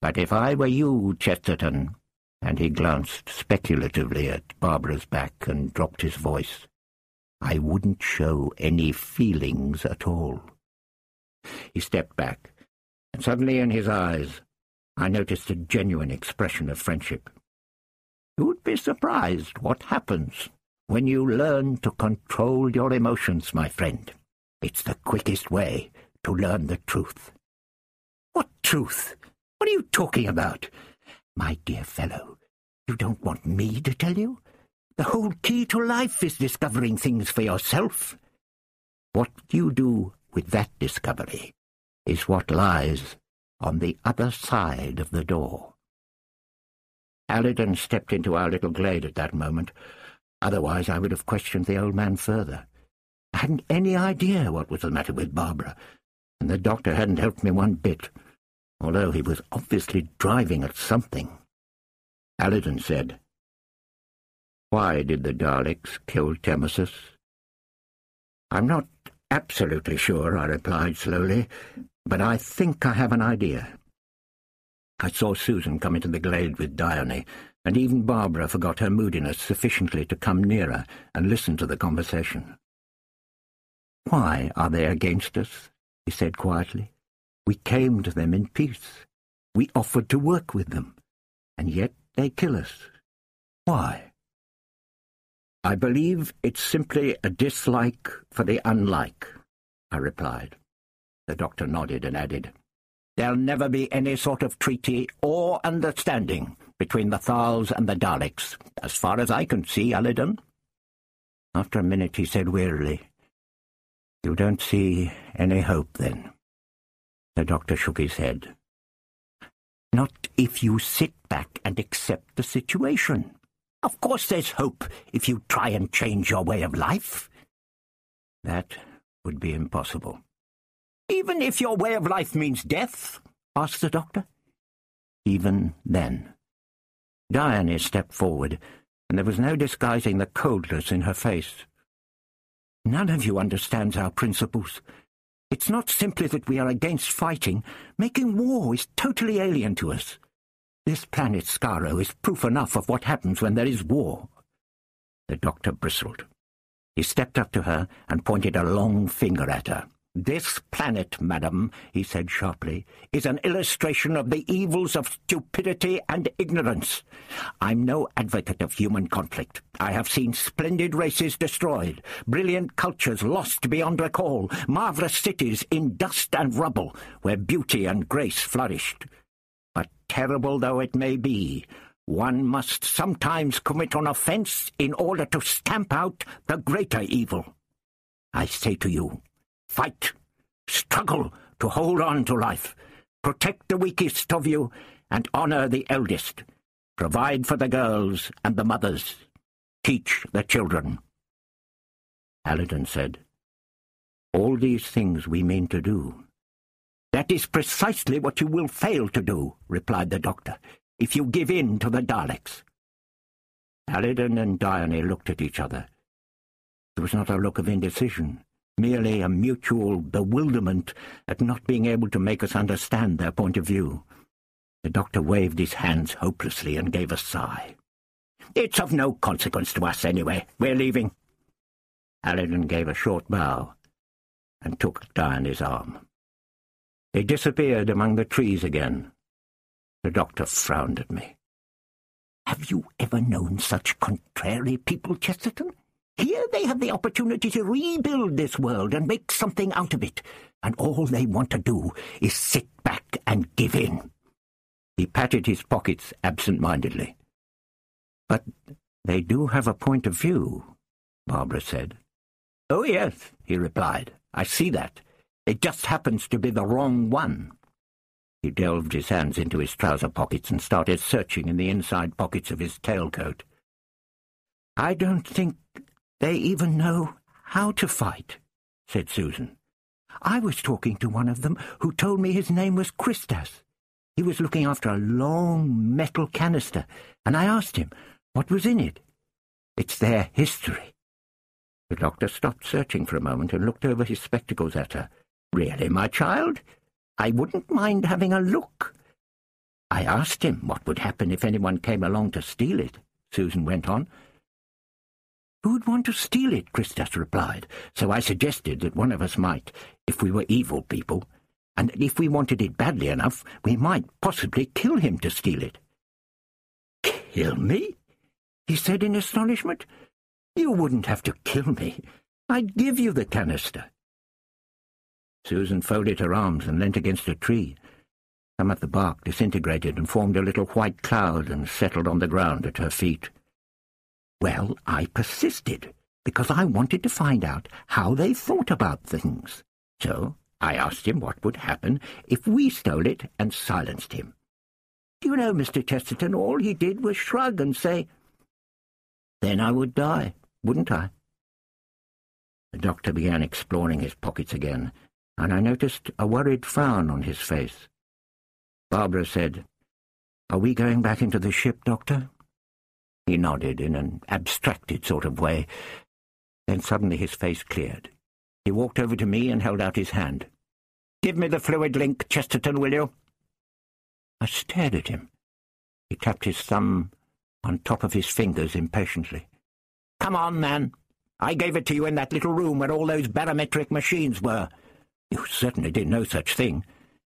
But if I were you, Chesterton, and he glanced speculatively at Barbara's back and dropped his voice, I wouldn't show any feelings at all. He stepped back, and suddenly in his eyes I noticed a genuine expression of friendship. You'd be surprised what happens when you learn to control your emotions, my friend. It's the quickest way to learn the truth. What truth? What are you talking about? My dear fellow, you don't want me to tell you? The whole key to life is discovering things for yourself. What you do with that discovery is what lies on the other side of the door. Alydon stepped into our little glade at that moment. Otherwise I would have questioned the old man further. I hadn't any idea what was the matter with Barbara, and the doctor hadn't helped me one bit, although he was obviously driving at something. Alydon said, Why did the Daleks kill Temmosus? I'm not absolutely sure, I replied slowly, but I think I have an idea. I saw Susan come into the glade with Dyoni, and even Barbara forgot her moodiness sufficiently to come nearer and listen to the conversation. Why are they against us? he said quietly. We came to them in peace. We offered to work with them, and yet they kill us. Why? I believe it's simply a dislike for the unlike, I replied. The doctor nodded and added, There'll never be any sort of treaty or understanding between the Thals and the Daleks, as far as I can see, Alydon. After a minute he said wearily, You don't see any hope, then? The doctor shook his head. Not if you sit back and accept the situation. Of course there's hope if you try and change your way of life. That would be impossible. Even if your way of life means death? asked the doctor. Even then. Dyoni stepped forward, and there was no disguising the coldness in her face. None of you understands our principles. It's not simply that we are against fighting. Making war is totally alien to us. This planet Skaro is proof enough of what happens when there is war. The doctor bristled. He stepped up to her and pointed a long finger at her. This planet, madam, he said sharply, is an illustration of the evils of stupidity and ignorance. I'm no advocate of human conflict. I have seen splendid races destroyed, brilliant cultures lost beyond recall, marvellous cities in dust and rubble, where beauty and grace flourished. But terrible though it may be, one must sometimes commit an offence in order to stamp out the greater evil. I say to you, Fight. Struggle to hold on to life. Protect the weakest of you and honour the eldest. Provide for the girls and the mothers. Teach the children. Alydon said, All these things we mean to do. That is precisely what you will fail to do, replied the doctor, if you give in to the Daleks. Alydon and Dyoni looked at each other. There was not a look of indecision merely a mutual bewilderment at not being able to make us understand their point of view. The doctor waved his hands hopelessly and gave a sigh. It's of no consequence to us, anyway. We're leaving. Alydon gave a short bow and took Dyoni's arm. They disappeared among the trees again. The doctor frowned at me. Have you ever known such contrary people, Chesterton? Here they have the opportunity to rebuild this world and make something out of it, and all they want to do is sit back and give in. He patted his pockets absent-mindedly. But they do have a point of view, Barbara said. Oh, yes, he replied. I see that. It just happens to be the wrong one. He delved his hands into his trouser pockets and started searching in the inside pockets of his tailcoat. I don't think they even know how to fight, said Susan. I was talking to one of them who told me his name was Kristas. He was looking after a long metal canister, and I asked him what was in it. It's their history. The doctor stopped searching for a moment and looked over his spectacles at her. Really, my child? I wouldn't mind having a look. I asked him what would happen if anyone came along to steal it, Susan went on. Who'd want to steal it? Kristas replied. So I suggested that one of us might, if we were evil people, and that if we wanted it badly enough, we might possibly kill him to steal it. Kill me? he said in astonishment. You wouldn't have to kill me. I'd give you the canister. Susan folded her arms and leant against a tree. Some of the bark disintegrated and formed a little white cloud and settled on the ground at her feet. Well, I persisted, because I wanted to find out how they thought about things. So I asked him what would happen if we stole it and silenced him. Do you know, Mr. Chesterton, all he did was shrug and say, Then I would die, wouldn't I? The doctor began exploring his pockets again, and I noticed a worried frown on his face. Barbara said, Are we going back into the ship, Doctor? He nodded in an abstracted sort of way. Then suddenly his face cleared. He walked over to me and held out his hand. Give me the fluid link, Chesterton, will you? I stared at him. He tapped his thumb on top of his fingers impatiently. Come on, man. I gave it to you in that little room where all those barometric machines were. You certainly did no such thing.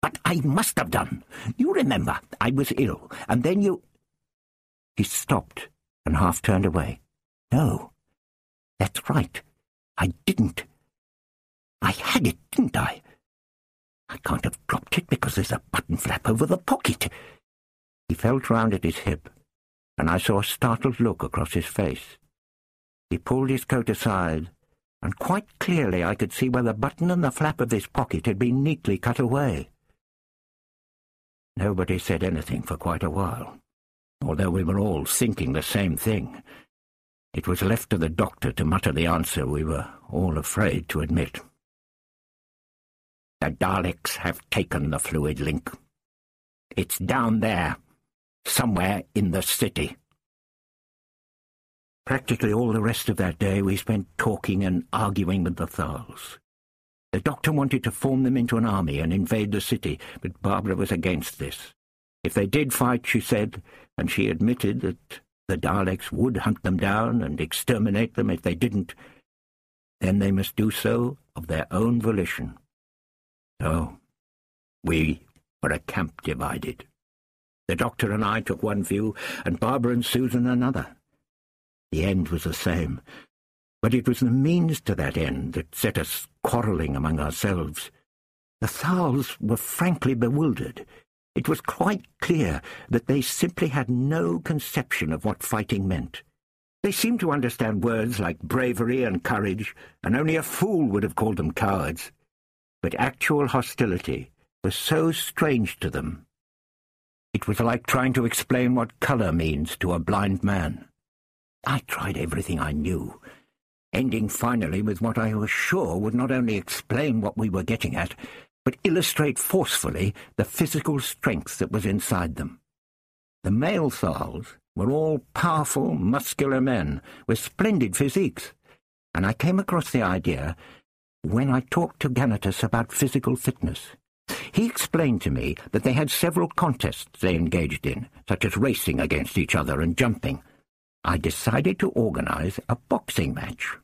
But I must have done. You remember, I was ill, and then you... He stopped and half turned away. No, that's right. I didn't. I had it, didn't I? I can't have dropped it because there's a button flap over the pocket. He felt round at his hip, and I saw a startled look across his face. He pulled his coat aside, and quite clearly I could see where the button and the flap of his pocket had been neatly cut away. Nobody said anything for quite a while, although we were all thinking the same thing. It was left to the doctor to mutter the answer we were all afraid to admit. The Daleks have taken the fluid link. It's down there, somewhere in the city. Practically all the rest of that day we spent talking and arguing with the Thals. The doctor wanted to form them into an army and invade the city, but Barbara was against this. If they did fight, she said, and she admitted that the Daleks would hunt them down and exterminate them if they didn't, then they must do so of their own volition. So, we were a camp divided. The doctor and I took one view, and Barbara and Susan another. The end was the same, but it was the means to that end that set us quarrelling among ourselves. The Thals were frankly bewildered. It was quite clear that they simply had no conception of what fighting meant. They seemed to understand words like bravery and courage, and only a fool would have called them cowards. But actual hostility was so strange to them. It was like trying to explain what colour means to a blind man. I tried everything I knew, ending finally with what I was sure would not only explain what we were getting at, but illustrate forcefully the physical strength that was inside them. The male Thals were all powerful, muscular men with splendid physiques, and I came across the idea when I talked to Ganatus about physical fitness. He explained to me that they had several contests they engaged in, such as racing against each other and jumping, I decided to organize a boxing match.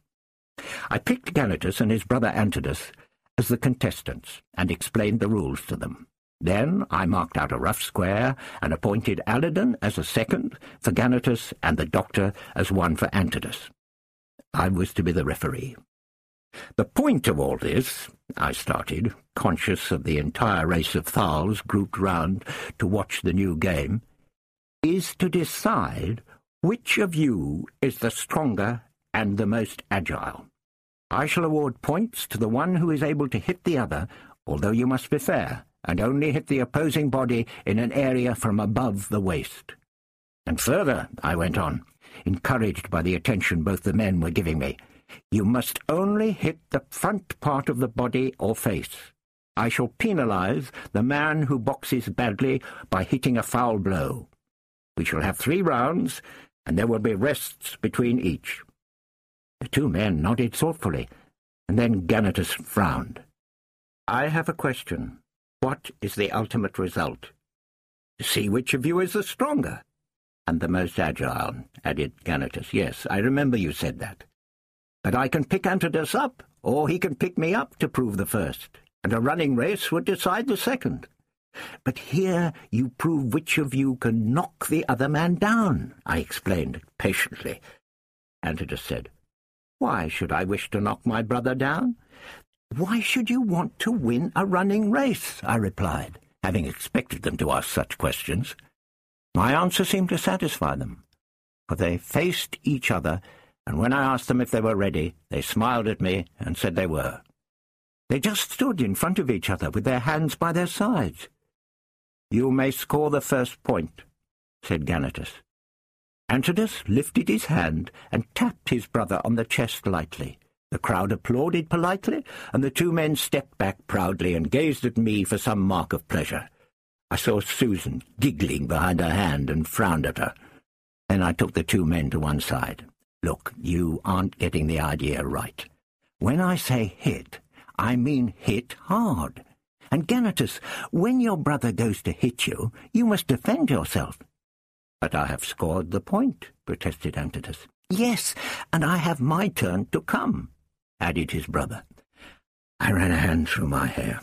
I picked Ganatus and his brother Antodus as the contestants and explained the rules to them. Then I marked out a rough square and appointed Alydon as a second for Ganatus and the doctor as one for Antodus. I was to be the referee. The point of all this, I started, conscious of the entire race of Thals grouped round to watch the new game, is to decide which of you is the stronger and the most agile? I shall award points to the one who is able to hit the other, although you must be fair, and only hit the opposing body in an area from above the waist. And further, I went on, encouraged by the attention both the men were giving me, you must only hit the front part of the body or face. I shall penalize the man who boxes badly by hitting a foul blow. We shall have three rounds, and there will be rests between each. The two men nodded thoughtfully, and then Ganatus frowned. I have a question. What is the ultimate result? To see which of you is the stronger. And the most agile, added Ganatus. Yes, I remember you said that. But I can pick Antodus up, or he can pick me up to prove the first, and a running race would decide the second. But here you prove which of you can knock the other man down, I explained patiently. Antodus said, Why should I wish to knock my brother down? Why should you want to win a running race? I replied, having expected them to ask such questions. My answer seemed to satisfy them, for they faced each other, and when I asked them if they were ready, they smiled at me and said they were. They just stood in front of each other with their hands by their sides. You may score the first point, said Ganatus. Antodus lifted his hand and tapped his brother on the chest lightly. The crowd applauded politely, and the two men stepped back proudly and gazed at me for some mark of pleasure. I saw Susan giggling behind her hand and frowned at her. Then I took the two men to one side. Look, you aren't getting the idea right. When I say hit, I mean hit hard. And Ganatus, when your brother goes to hit you, you must defend yourself. But I have scored the point, protested Antodus. Yes, and I have my turn to come, added his brother. I ran a hand through my hair,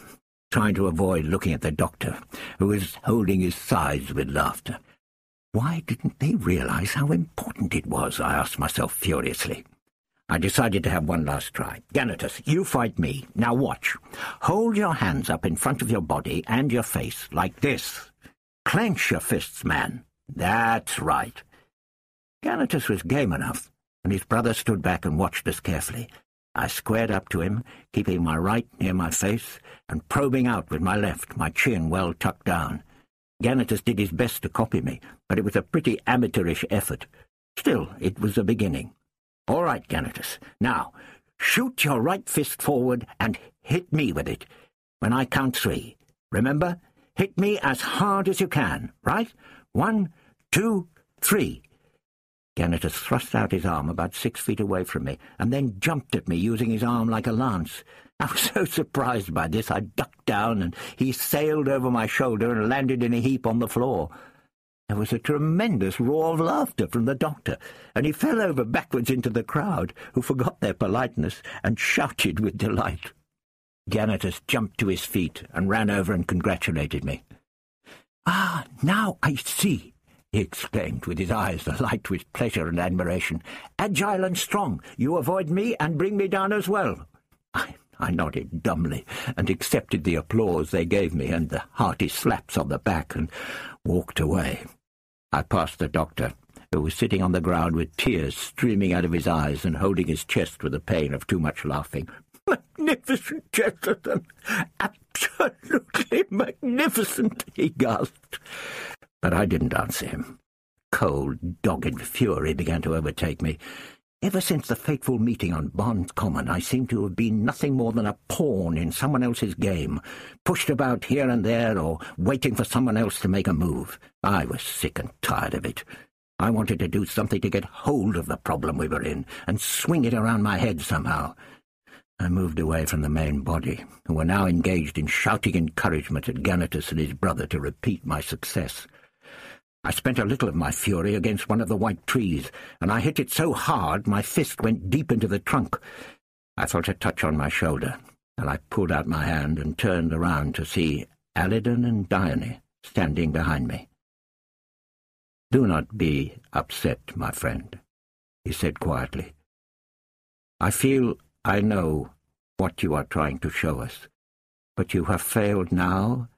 trying to avoid looking at the doctor, who was holding his sides with laughter. Why didn't they realize how important it was, I asked myself furiously. I decided to have one last try. Ganatus, you fight me. Now watch. Hold your hands up in front of your body and your face, like this. Clench your fists, man. That's right. Ganatus was game enough, and his brother stood back and watched us carefully. I squared up to him, keeping my right near my face, and probing out with my left, my chin well tucked down. Ganatus did his best to copy me, but it was a pretty amateurish effort. Still, it was a beginning. All right, Ganatus. Now, shoot your right fist forward and hit me with it. When I count three. Remember? Hit me as hard as you can, right? One, two, three. Ganatus thrust out his arm about six feet away from me, and then jumped at me, using his arm like a lance. I was so surprised by this, I ducked down, and he sailed over my shoulder and landed in a heap on the floor. There was a tremendous roar of laughter from the doctor, and he fell over backwards into the crowd, who forgot their politeness and shouted with delight. Ganatus jumped to his feet and ran over and congratulated me. Ah, now I see, he exclaimed, with his eyes alight with pleasure and admiration. Agile and strong, you avoid me and bring me down as well. I I nodded dumbly and accepted the applause they gave me and the hearty slaps on the back and walked away. I passed the doctor, who was sitting on the ground with tears streaming out of his eyes and holding his chest with the pain of too much laughing. Magnificent, Chesterton! Absolutely magnificent, he gasped. But I didn't answer him. Cold, dogged fury began to overtake me. Ever since the fateful meeting on Barnes Common, I seemed to have been nothing more than a pawn in someone else's game, pushed about here and there or waiting for someone else to make a move. I was sick and tired of it. I wanted to do something to get hold of the problem we were in and swing it around my head somehow. I moved away from the main body, who were now engaged in shouting encouragement at Ganatus and his brother to repeat my success. I spent a little of my fury against one of the white trees, and I hit it so hard my fist went deep into the trunk. I felt a touch on my shoulder, and I pulled out my hand and turned around to see Alydon and Dyoni standing behind me. Do not be upset, my friend, he said quietly. I feel I know what you are trying to show us, but you have failed now,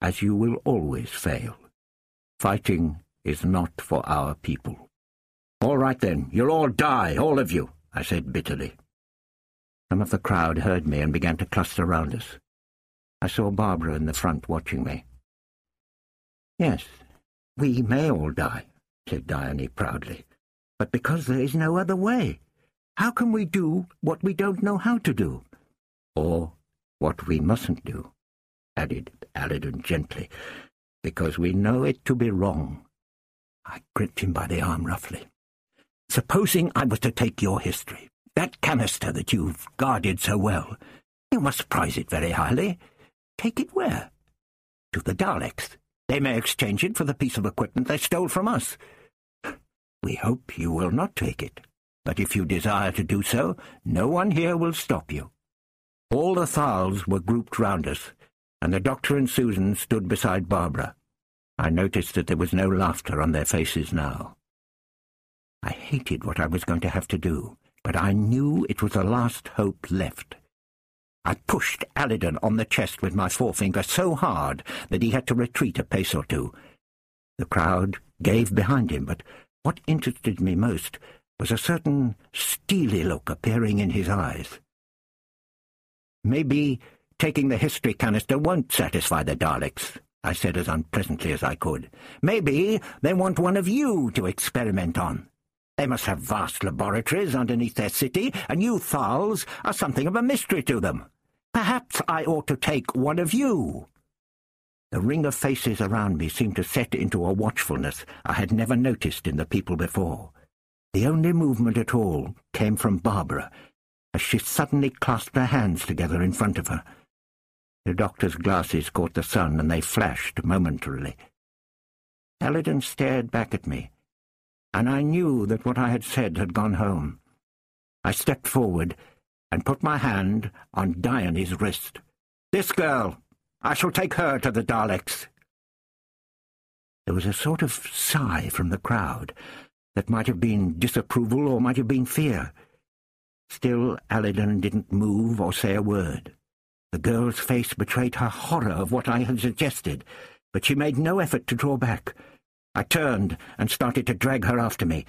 as you will always fail. Fighting is not for our people. All right, then, you'll all die, all of you, I said bitterly. Some of the crowd heard me and began to cluster round us. I saw Barbara in the front watching me. Yes, we may all die, said Dyoni proudly, but because there is no other way. How can we do what we don't know how to do? Or what we mustn't do, added Alydon gently, because we know it to be wrong. I gripped him by the arm roughly. Supposing I was to take your history, that canister that you've guarded so well, you must prize it very highly. Take it where? To the Daleks. They may exchange it for the piece of equipment they stole from us. We hope you will not take it, but if you desire to do so, no one here will stop you. All the Thals were grouped round us, and the doctor and Susan stood beside Barbara. I noticed that there was no laughter on their faces now. I hated what I was going to have to do, but I knew it was the last hope left. I pushed Alydon on the chest with my forefinger so hard that he had to retreat a pace or two. The crowd gave behind him, but what interested me most was a certain steely look appearing in his eyes. Maybe Taking the history canister won't satisfy the Daleks, I said as unpleasantly as I could. Maybe they want one of you to experiment on. They must have vast laboratories underneath their city, and you Thals are something of a mystery to them. Perhaps I ought to take one of you. The ring of faces around me seemed to set into a watchfulness I had never noticed in the people before. The only movement at all came from Barbara, as she suddenly clasped her hands together in front of her. The doctor's glasses caught the sun, and they flashed momentarily. Alydon stared back at me, and I knew that what I had said had gone home. I stepped forward and put my hand on Dyoni's wrist. "'This girl! I shall take her to the Daleks!' There was a sort of sigh from the crowd that might have been disapproval or might have been fear. Still, Alydon didn't move or say a word. The girl's face betrayed her horror of what I had suggested, but she made no effort to draw back. I turned and started to drag her after me,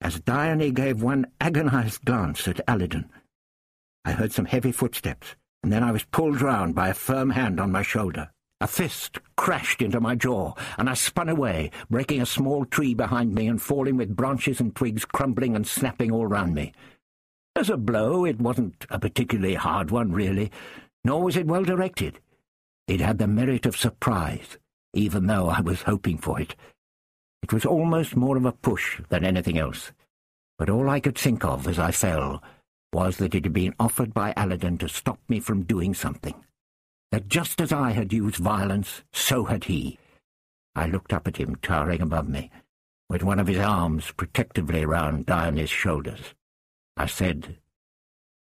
as Dyoni gave one agonized glance at Alydon. I heard some heavy footsteps, and then I was pulled round by a firm hand on my shoulder. A fist crashed into my jaw, and I spun away, breaking a small tree behind me and falling with branches and twigs crumbling and snapping all round me. As a blow, it wasn't a particularly hard one, really, nor was it well directed. It had the merit of surprise, even though I was hoping for it, it was almost more of a push than anything else, but all I could think of as I fell was that it had been offered by Alydon to stop me from doing something. That just as I had used violence, so had he. I looked up at him towering above me, with one of his arms protectively round Dyoni's shoulders. I said,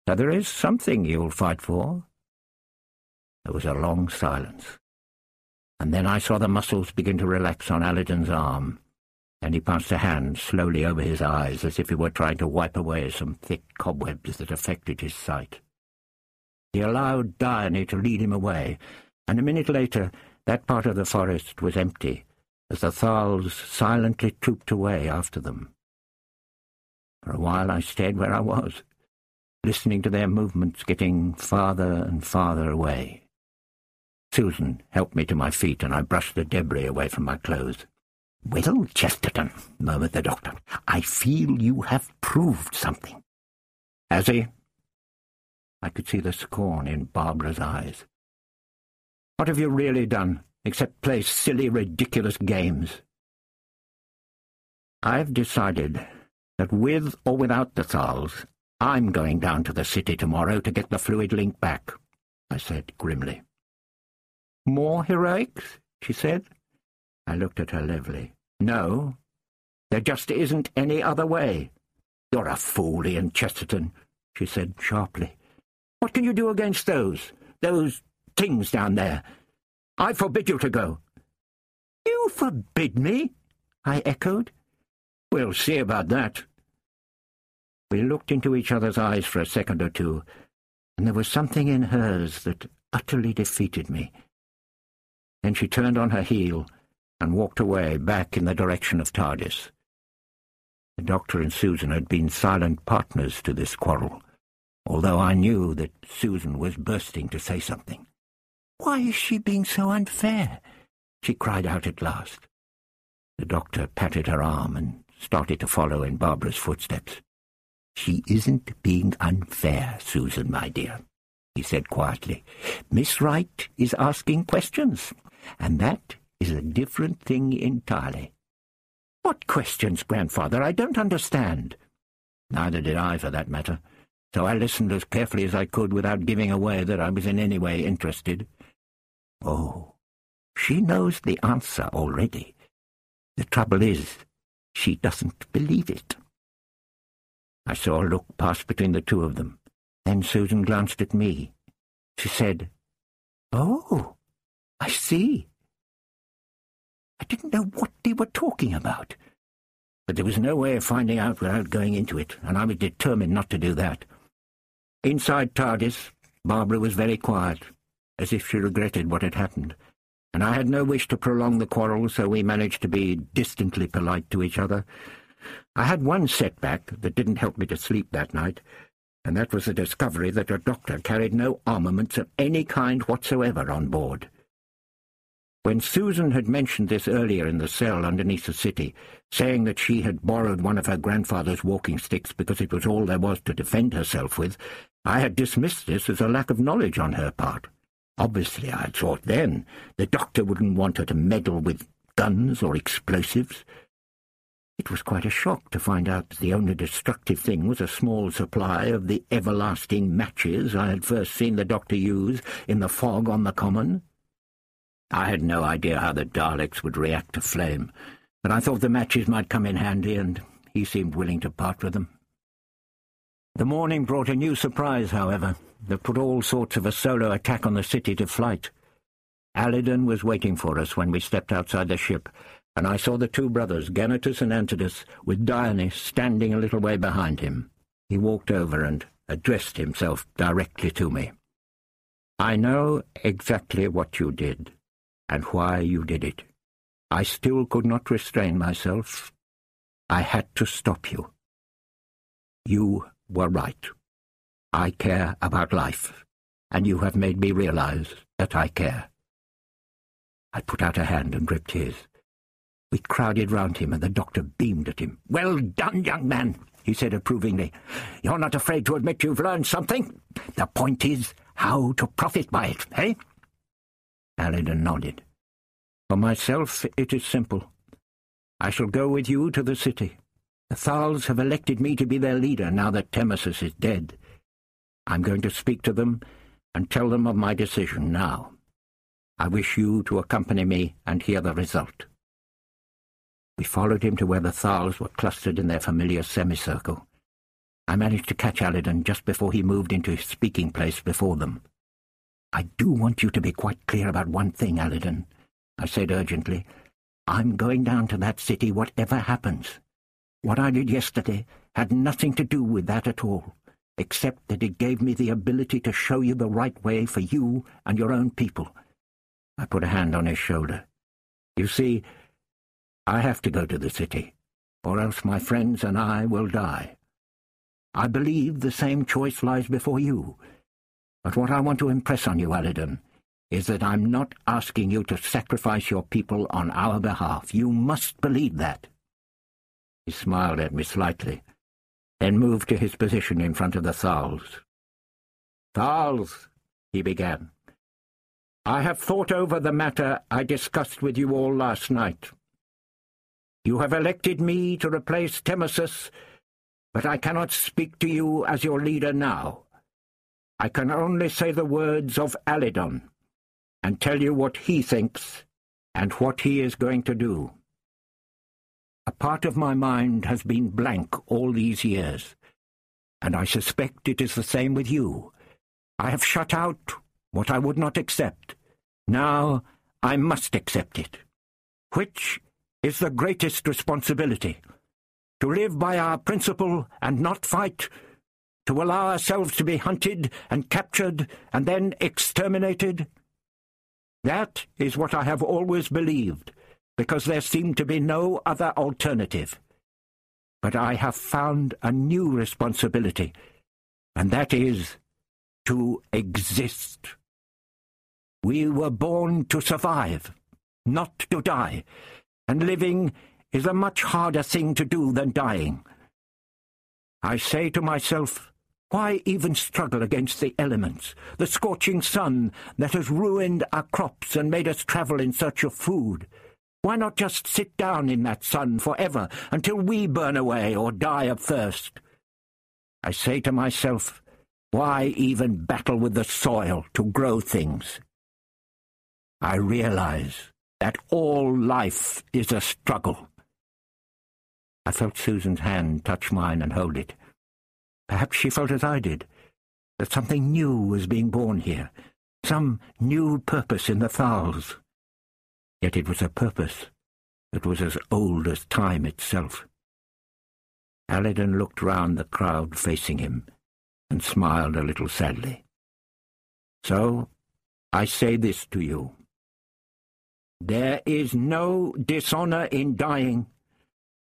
So there is something you'll fight for? There was a long silence, and then I saw the muscles begin to relax on Alydon's arm, and he passed a hand slowly over his eyes as if he were trying to wipe away some thick cobwebs that affected his sight. He allowed Dyoni to lead him away, and a minute later that part of the forest was empty, as the Thals silently trooped away after them. For a while I stayed where I was, listening to their movements getting farther and farther away. Susan helped me to my feet, and I brushed the debris away from my clothes. Well, Chesterton, murmured the doctor, I feel you have proved something. Has he? I could see the scorn in Barbara's eyes. What have you really done, except play silly, ridiculous games? I've decided that with or without the Thals, I'm going down to the city tomorrow to get the fluid link back, I said grimly. More heroics? she said. I looked at her levelly. No, there just isn't any other way. You're a fool, Ian Chesterton, she said sharply. What can you do against those, those things down there? I forbid you to go. You forbid me? I echoed. We'll see about that. We looked into each other's eyes for a second or two, and there was something in hers that utterly defeated me. Then she turned on her heel and walked away back in the direction of TARDIS. The doctor and Susan had been silent partners to this quarrel, although I knew that Susan was bursting to say something. "'Why is she being so unfair?' she cried out at last. The doctor patted her arm and started to follow in Barbara's footsteps. "'She isn't being unfair, Susan, my dear,' he said quietly. "'Miss Wright is asking questions, and that is a different thing entirely. What questions, grandfather? I don't understand. Neither did I, for that matter, so I listened as carefully as I could without giving away that I was in any way interested. Oh, she knows the answer already. The trouble is, she doesn't believe it. I saw a look pass between the two of them. Then Susan glanced at me. She said, Oh, I see. I didn't know what they were talking about. But there was no way of finding out without going into it, and I was determined not to do that. Inside TARDIS, Barbara was very quiet, as if she regretted what had happened, and I had no wish to prolong the quarrel, so we managed to be distantly polite to each other. I had one setback that didn't help me to sleep that night, and that was the discovery that a doctor carried no armaments of any kind whatsoever on board. When Susan had mentioned this earlier in the cell underneath the city, saying that she had borrowed one of her grandfather's walking sticks because it was all there was to defend herself with, I had dismissed this as a lack of knowledge on her part. Obviously, I had thought then, the doctor wouldn't want her to meddle with guns or explosives. It was quite a shock to find out that the only destructive thing was a small supply of the everlasting matches I had first seen the doctor use in the fog on the common. I had no idea how the Daleks would react to flame, but I thought the matches might come in handy, and he seemed willing to part with them. The morning brought a new surprise, however, that put all sorts of a solo attack on the city to flight. Alydon was waiting for us when we stepped outside the ship, and I saw the two brothers, Ganatus and Antodus, with Dyoni standing a little way behind him. He walked over and addressed himself directly to me. I know exactly what you did and why you did it. I still could not restrain myself. I had to stop you. You were right. I care about life, and you have made me realize that I care. I put out a hand and gripped his. We crowded round him, and the doctor beamed at him. Well done, young man, he said approvingly. You're not afraid to admit you've learned something? The point is how to profit by it, eh? Alydon nodded. For myself, it is simple. I shall go with you to the city. The Thals have elected me to be their leader now that Temmosus is dead. I'm going to speak to them and tell them of my decision now. I wish you to accompany me and hear the result. We followed him to where the Thals were clustered in their familiar semicircle. I managed to catch Alydon just before he moved into his speaking place before them. I do want you to be quite clear about one thing, Alydon, I said urgently. I'm going down to that city whatever happens. What I did yesterday had nothing to do with that at all, except that it gave me the ability to show you the right way for you and your own people. I put a hand on his shoulder. You see, I have to go to the city, or else my friends and I will die. I believe the same choice lies before you, but what I want to impress on you, Alydon, is that I'm not asking you to sacrifice your people on our behalf. You must believe that. He smiled at me slightly, then moved to his position in front of the Thals. Thals, he began, I have thought over the matter I discussed with you all last night. You have elected me to replace Temmosus, but I cannot speak to you as your leader now. I can only say the words of Alydon, and tell you what he thinks and what he is going to do. A part of my mind has been blank all these years, and I suspect it is the same with you. I have shut out what I would not accept. Now I must accept it. Which is the greatest responsibility? To live by our principle and not fight? To allow ourselves to be hunted and captured and then exterminated? That is what I have always believed, because there seemed to be no other alternative. But I have found a new responsibility, and that is to exist. We were born to survive, not to die, and living is a much harder thing to do than dying. I say to myself, why even struggle against the elements, the scorching sun that has ruined our crops and made us travel in search of food? Why not just sit down in that sun forever until we burn away or die of thirst? I say to myself, why even battle with the soil to grow things? I realize that all life is a struggle. I felt Susan's hand touch mine and hold it. Perhaps she felt as I did, that something new was being born here, some new purpose in the Thals. Yet it was a purpose that was as old as time itself. Alydon looked round the crowd facing him and smiled a little sadly. So I say this to you. There is no dishonour in dying,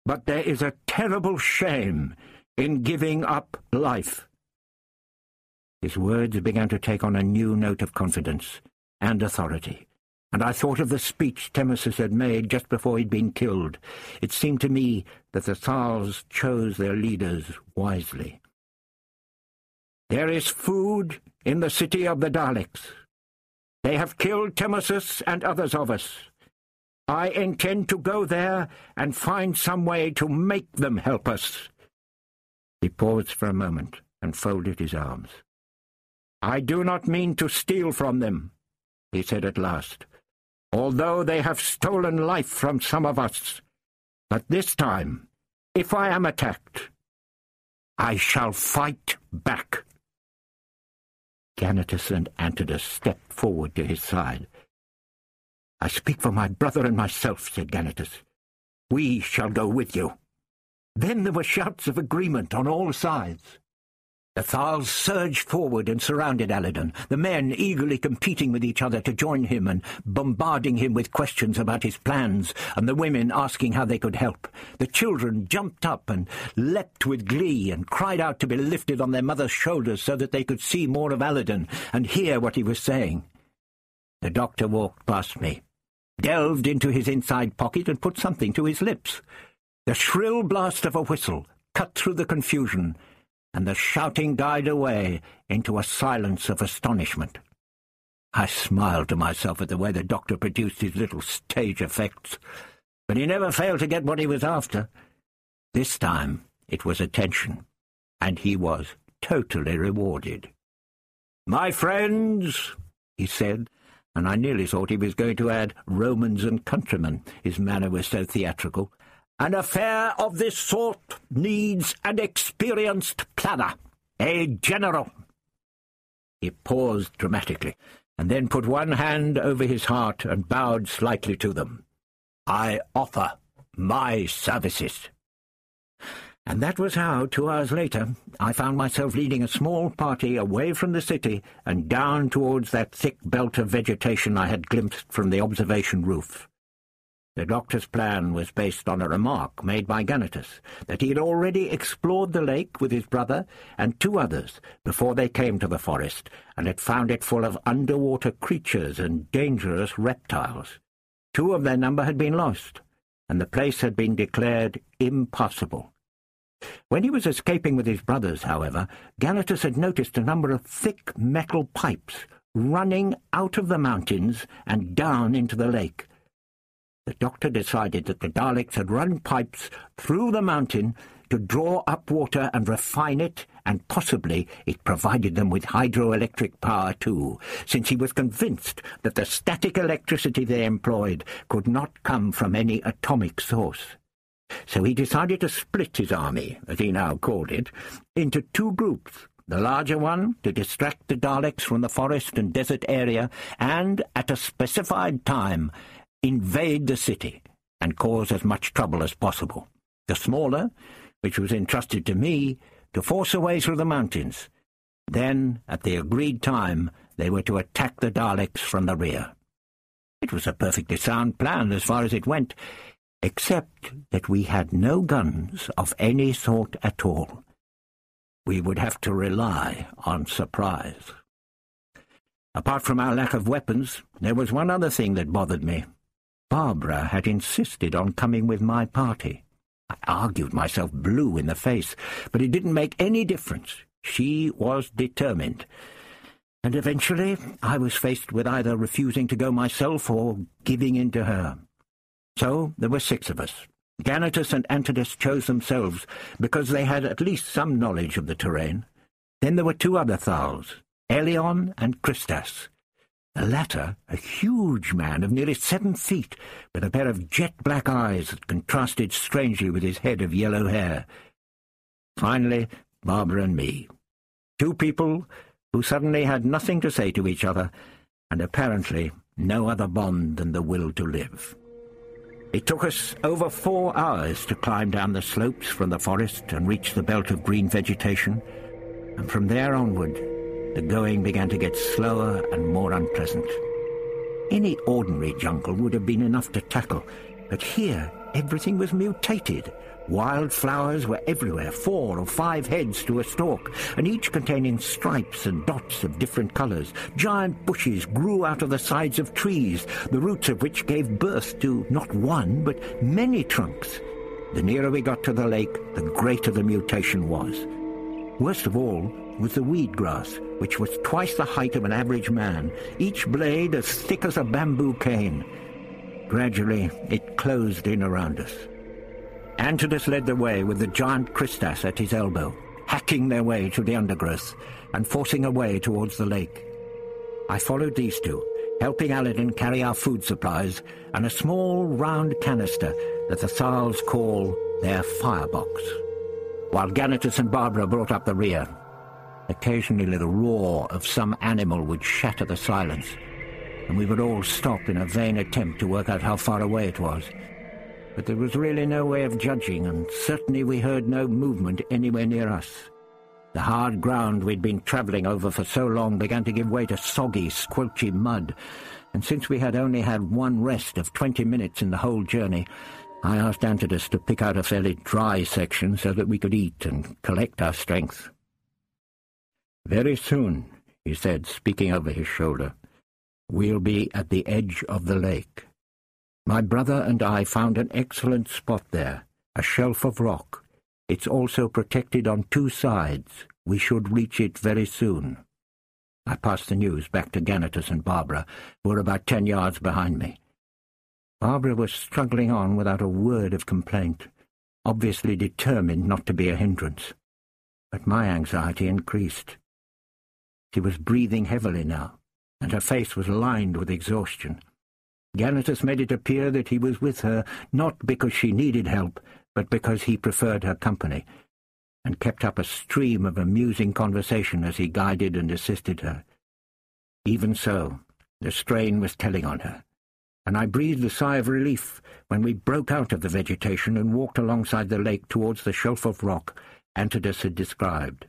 but there is a terrible shame in giving up life. His words began to take on a new note of confidence and authority, and I thought of the speech Temmosus had made just before he'd been killed. It seemed to me that the Thals chose their leaders wisely. There is food in the city of the Daleks. They have killed Temmosus and others of us. I intend to go there and find some way to make them help us. He paused for a moment and folded his arms. I do not mean to steal from them, he said at last although they have stolen life from some of us. But this time, if I am attacked, I shall fight back. Ganatus and Antodus stepped forward to his side. I speak for my brother and myself, said Ganatus. We shall go with you. Then there were shouts of agreement on all sides. The Thals surged forward and surrounded Alydon, the men eagerly competing with each other to join him and bombarding him with questions about his plans, and the women asking how they could help. The children jumped up and leapt with glee and cried out to be lifted on their mother's shoulders so that they could see more of Alydon and hear what he was saying. The doctor walked past me, delved into his inside pocket and put something to his lips. The shrill blast of a whistle cut through the confusion, and the shouting died away into a silence of astonishment. I smiled to myself at the way the doctor produced his little stage effects, but he never failed to get what he was after. This time it was attention, and he was totally rewarded. "'My friends,' he said, and I nearly thought he was going to add Romans and countrymen, his manner was so theatrical. An affair of this sort needs an experienced planner, a general. He paused dramatically, and then put one hand over his heart and bowed slightly to them. I offer my services. And that was how, two hours later, I found myself leading a small party away from the city and down towards that thick belt of vegetation I had glimpsed from the observation roof. The doctor's plan was based on a remark made by Ganatus that he had already explored the lake with his brother and two others before they came to the forest, and had found it full of underwater creatures and dangerous reptiles. Two of their number had been lost, and the place had been declared impossible. When he was escaping with his brothers, however, Ganatus had noticed a number of thick metal pipes running out of the mountains and down into the lake, the doctor decided that the Daleks had run pipes through the mountain to draw up water and refine it, and possibly it provided them with hydroelectric power too, since he was convinced that the static electricity they employed could not come from any atomic source. So he decided to split his army, as he now called it, into two groups, the larger one to distract the Daleks from the forest and desert area, and, at a specified time, invade the city and cause as much trouble as possible. The smaller, which was entrusted to me, to force a way through the mountains. Then, at the agreed time, they were to attack the Daleks from the rear. It was a perfectly sound plan as far as it went, except that we had no guns of any sort at all. We would have to rely on surprise. Apart from our lack of weapons, there was one other thing that bothered me. Barbara had insisted on coming with my party. I argued myself blue in the face, but it didn't make any difference. She was determined. And eventually I was faced with either refusing to go myself or giving in to her. So there were six of us. Ganatus and Antodus chose themselves because they had at least some knowledge of the terrain. Then there were two other Thals, Elyon and Kristas. The latter, a huge man of nearly seven feet, with a pair of jet-black eyes that contrasted strangely with his head of yellow hair. Finally, Barbara and me. Two people who suddenly had nothing to say to each other, and apparently no other bond than the will to live. It took us over four hours to climb down the slopes from the forest and reach the belt of green vegetation, and from there onward the going began to get slower and more unpleasant. Any ordinary jungle would have been enough to tackle, but here everything was mutated, Wild flowers were everywhere, four or five heads to a stalk, and each containing stripes and dots of different colours. Giant bushes grew out of the sides of trees, the roots of which gave birth to not one, but many trunks. The nearer we got to the lake, the greater the mutation was. Worst of all was the weed grass, which was twice the height of an average man, each blade as thick as a bamboo cane. Gradually, it closed in around us. Antodus led the way with the giant Kristas at his elbow, hacking their way through the undergrowth and forcing a way towards the lake. I followed these two, helping Aladdin carry our food supplies and a small round canister that the Thals call their firebox, while Ganatus and Barbara brought up the rear. Occasionally the roar of some animal would shatter the silence, and we would all stop in a vain attempt to work out how far away it was but there was really no way of judging, and certainly we heard no movement anywhere near us. The hard ground we'd been travelling over for so long began to give way to soggy, squelchy mud, and since we had only had one rest of twenty minutes in the whole journey, I asked Antodus to pick out a fairly dry section so that we could eat and collect our strength. Very soon, he said, speaking over his shoulder, we'll be at the edge of the lake. My brother and I found an excellent spot there, a shelf of rock. It's also protected on two sides. We should reach it very soon. I passed the news back to Ganatus and Barbara, who were about ten yards behind me. Barbara was struggling on without a word of complaint, obviously determined not to be a hindrance. But my anxiety increased. She was breathing heavily now, and her face was lined with exhaustion. Ganatus made it appear that he was with her not because she needed help, but because he preferred her company, and kept up a stream of amusing conversation as he guided and assisted her. Even so, the strain was telling on her, and I breathed a sigh of relief when we broke out of the vegetation and walked alongside the lake towards the shelf of rock Antodus had described.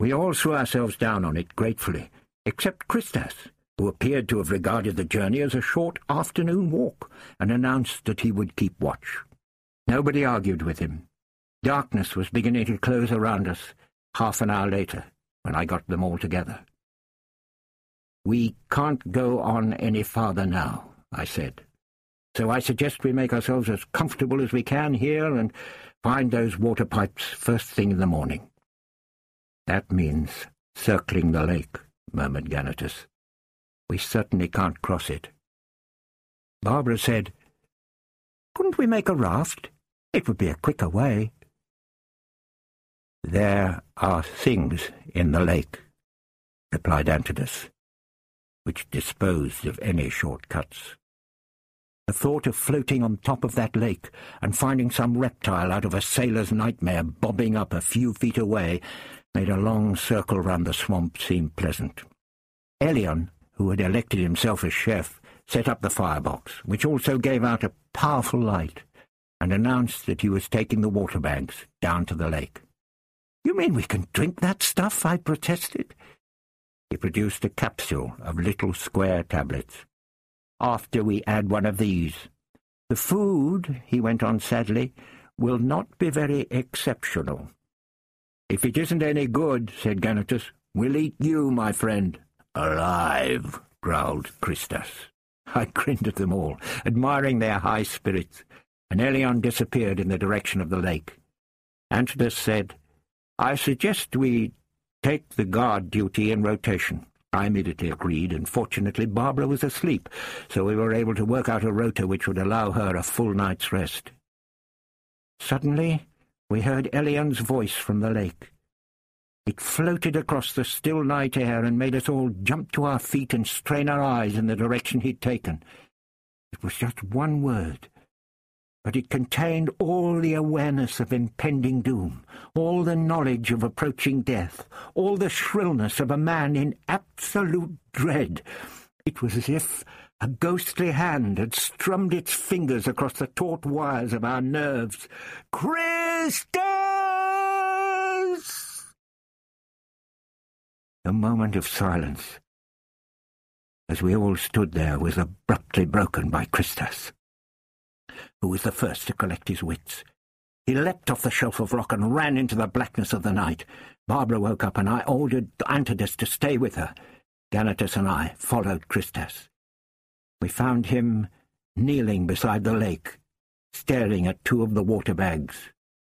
We all threw ourselves down on it gratefully, except Kristas, who appeared to have regarded the journey as a short afternoon walk, and announced that he would keep watch. Nobody argued with him. Darkness was beginning to close around us half an hour later, when I got them all together. We can't go on any farther now, I said. So I suggest we make ourselves as comfortable as we can here and find those water pipes first thing in the morning. That means circling the lake, murmured Ganatus. We certainly can't cross it. Barbara said, Couldn't we make a raft? It would be a quicker way. There are things in the lake, replied Antodus, which disposed of any shortcuts. The thought of floating on top of that lake and finding some reptile out of a sailor's nightmare bobbing up a few feet away made a long circle round the swamp seem pleasant. Elyon who had elected himself as chef, set up the firebox, which also gave out a powerful light, and announced that he was taking the water bags down to the lake. You mean we can drink that stuff? I protested. He produced a capsule of little square tablets. After we add one of these. The food, he went on sadly, will not be very exceptional. If it isn't any good, said Ganatus, we'll eat you, my friend. Alive, growled Kristas. I grinned at them all, admiring their high spirits, and Elyon disappeared in the direction of the lake. Antodus said, I suggest we take the guard duty in rotation. I immediately agreed, and fortunately Barbara was asleep, so we were able to work out a rota which would allow her a full night's rest. Suddenly we heard Elyon's voice from the lake. It floated across the still night air and made us all jump to our feet and strain our eyes in the direction he'd taken. It was just one word, but it contained all the awareness of impending doom, all the knowledge of approaching death, all the shrillness of a man in absolute dread. It was as if a ghostly hand had strummed its fingers across the taut wires of our nerves. Kristas! A moment of silence, as we all stood there, was abruptly broken by Kristas, who was the first to collect his wits. He leapt off the shelf of rock and ran into the blackness of the night. Barbara woke up, and I ordered Antodus to stay with her. Ganatus and I followed Kristas. We found him kneeling beside the lake, staring at two of the water bags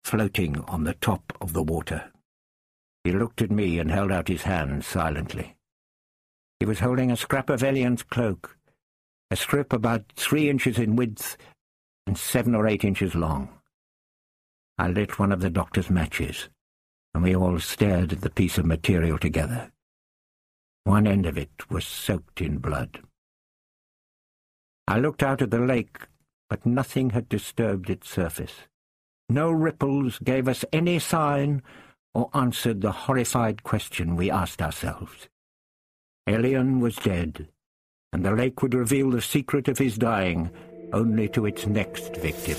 floating on the top of the water. He looked at me and held out his hand silently. He was holding a scrap of Elyon's cloak, a strip about three inches in width and seven or eight inches long. I lit one of the doctor's matches, and we all stared at the piece of material together. One end of it was soaked in blood. I looked out at the lake, but nothing had disturbed its surface. No ripples gave us any sign or answered the horrified question we asked ourselves. Elyon was dead, and the lake would reveal the secret of his dying only to its next victim.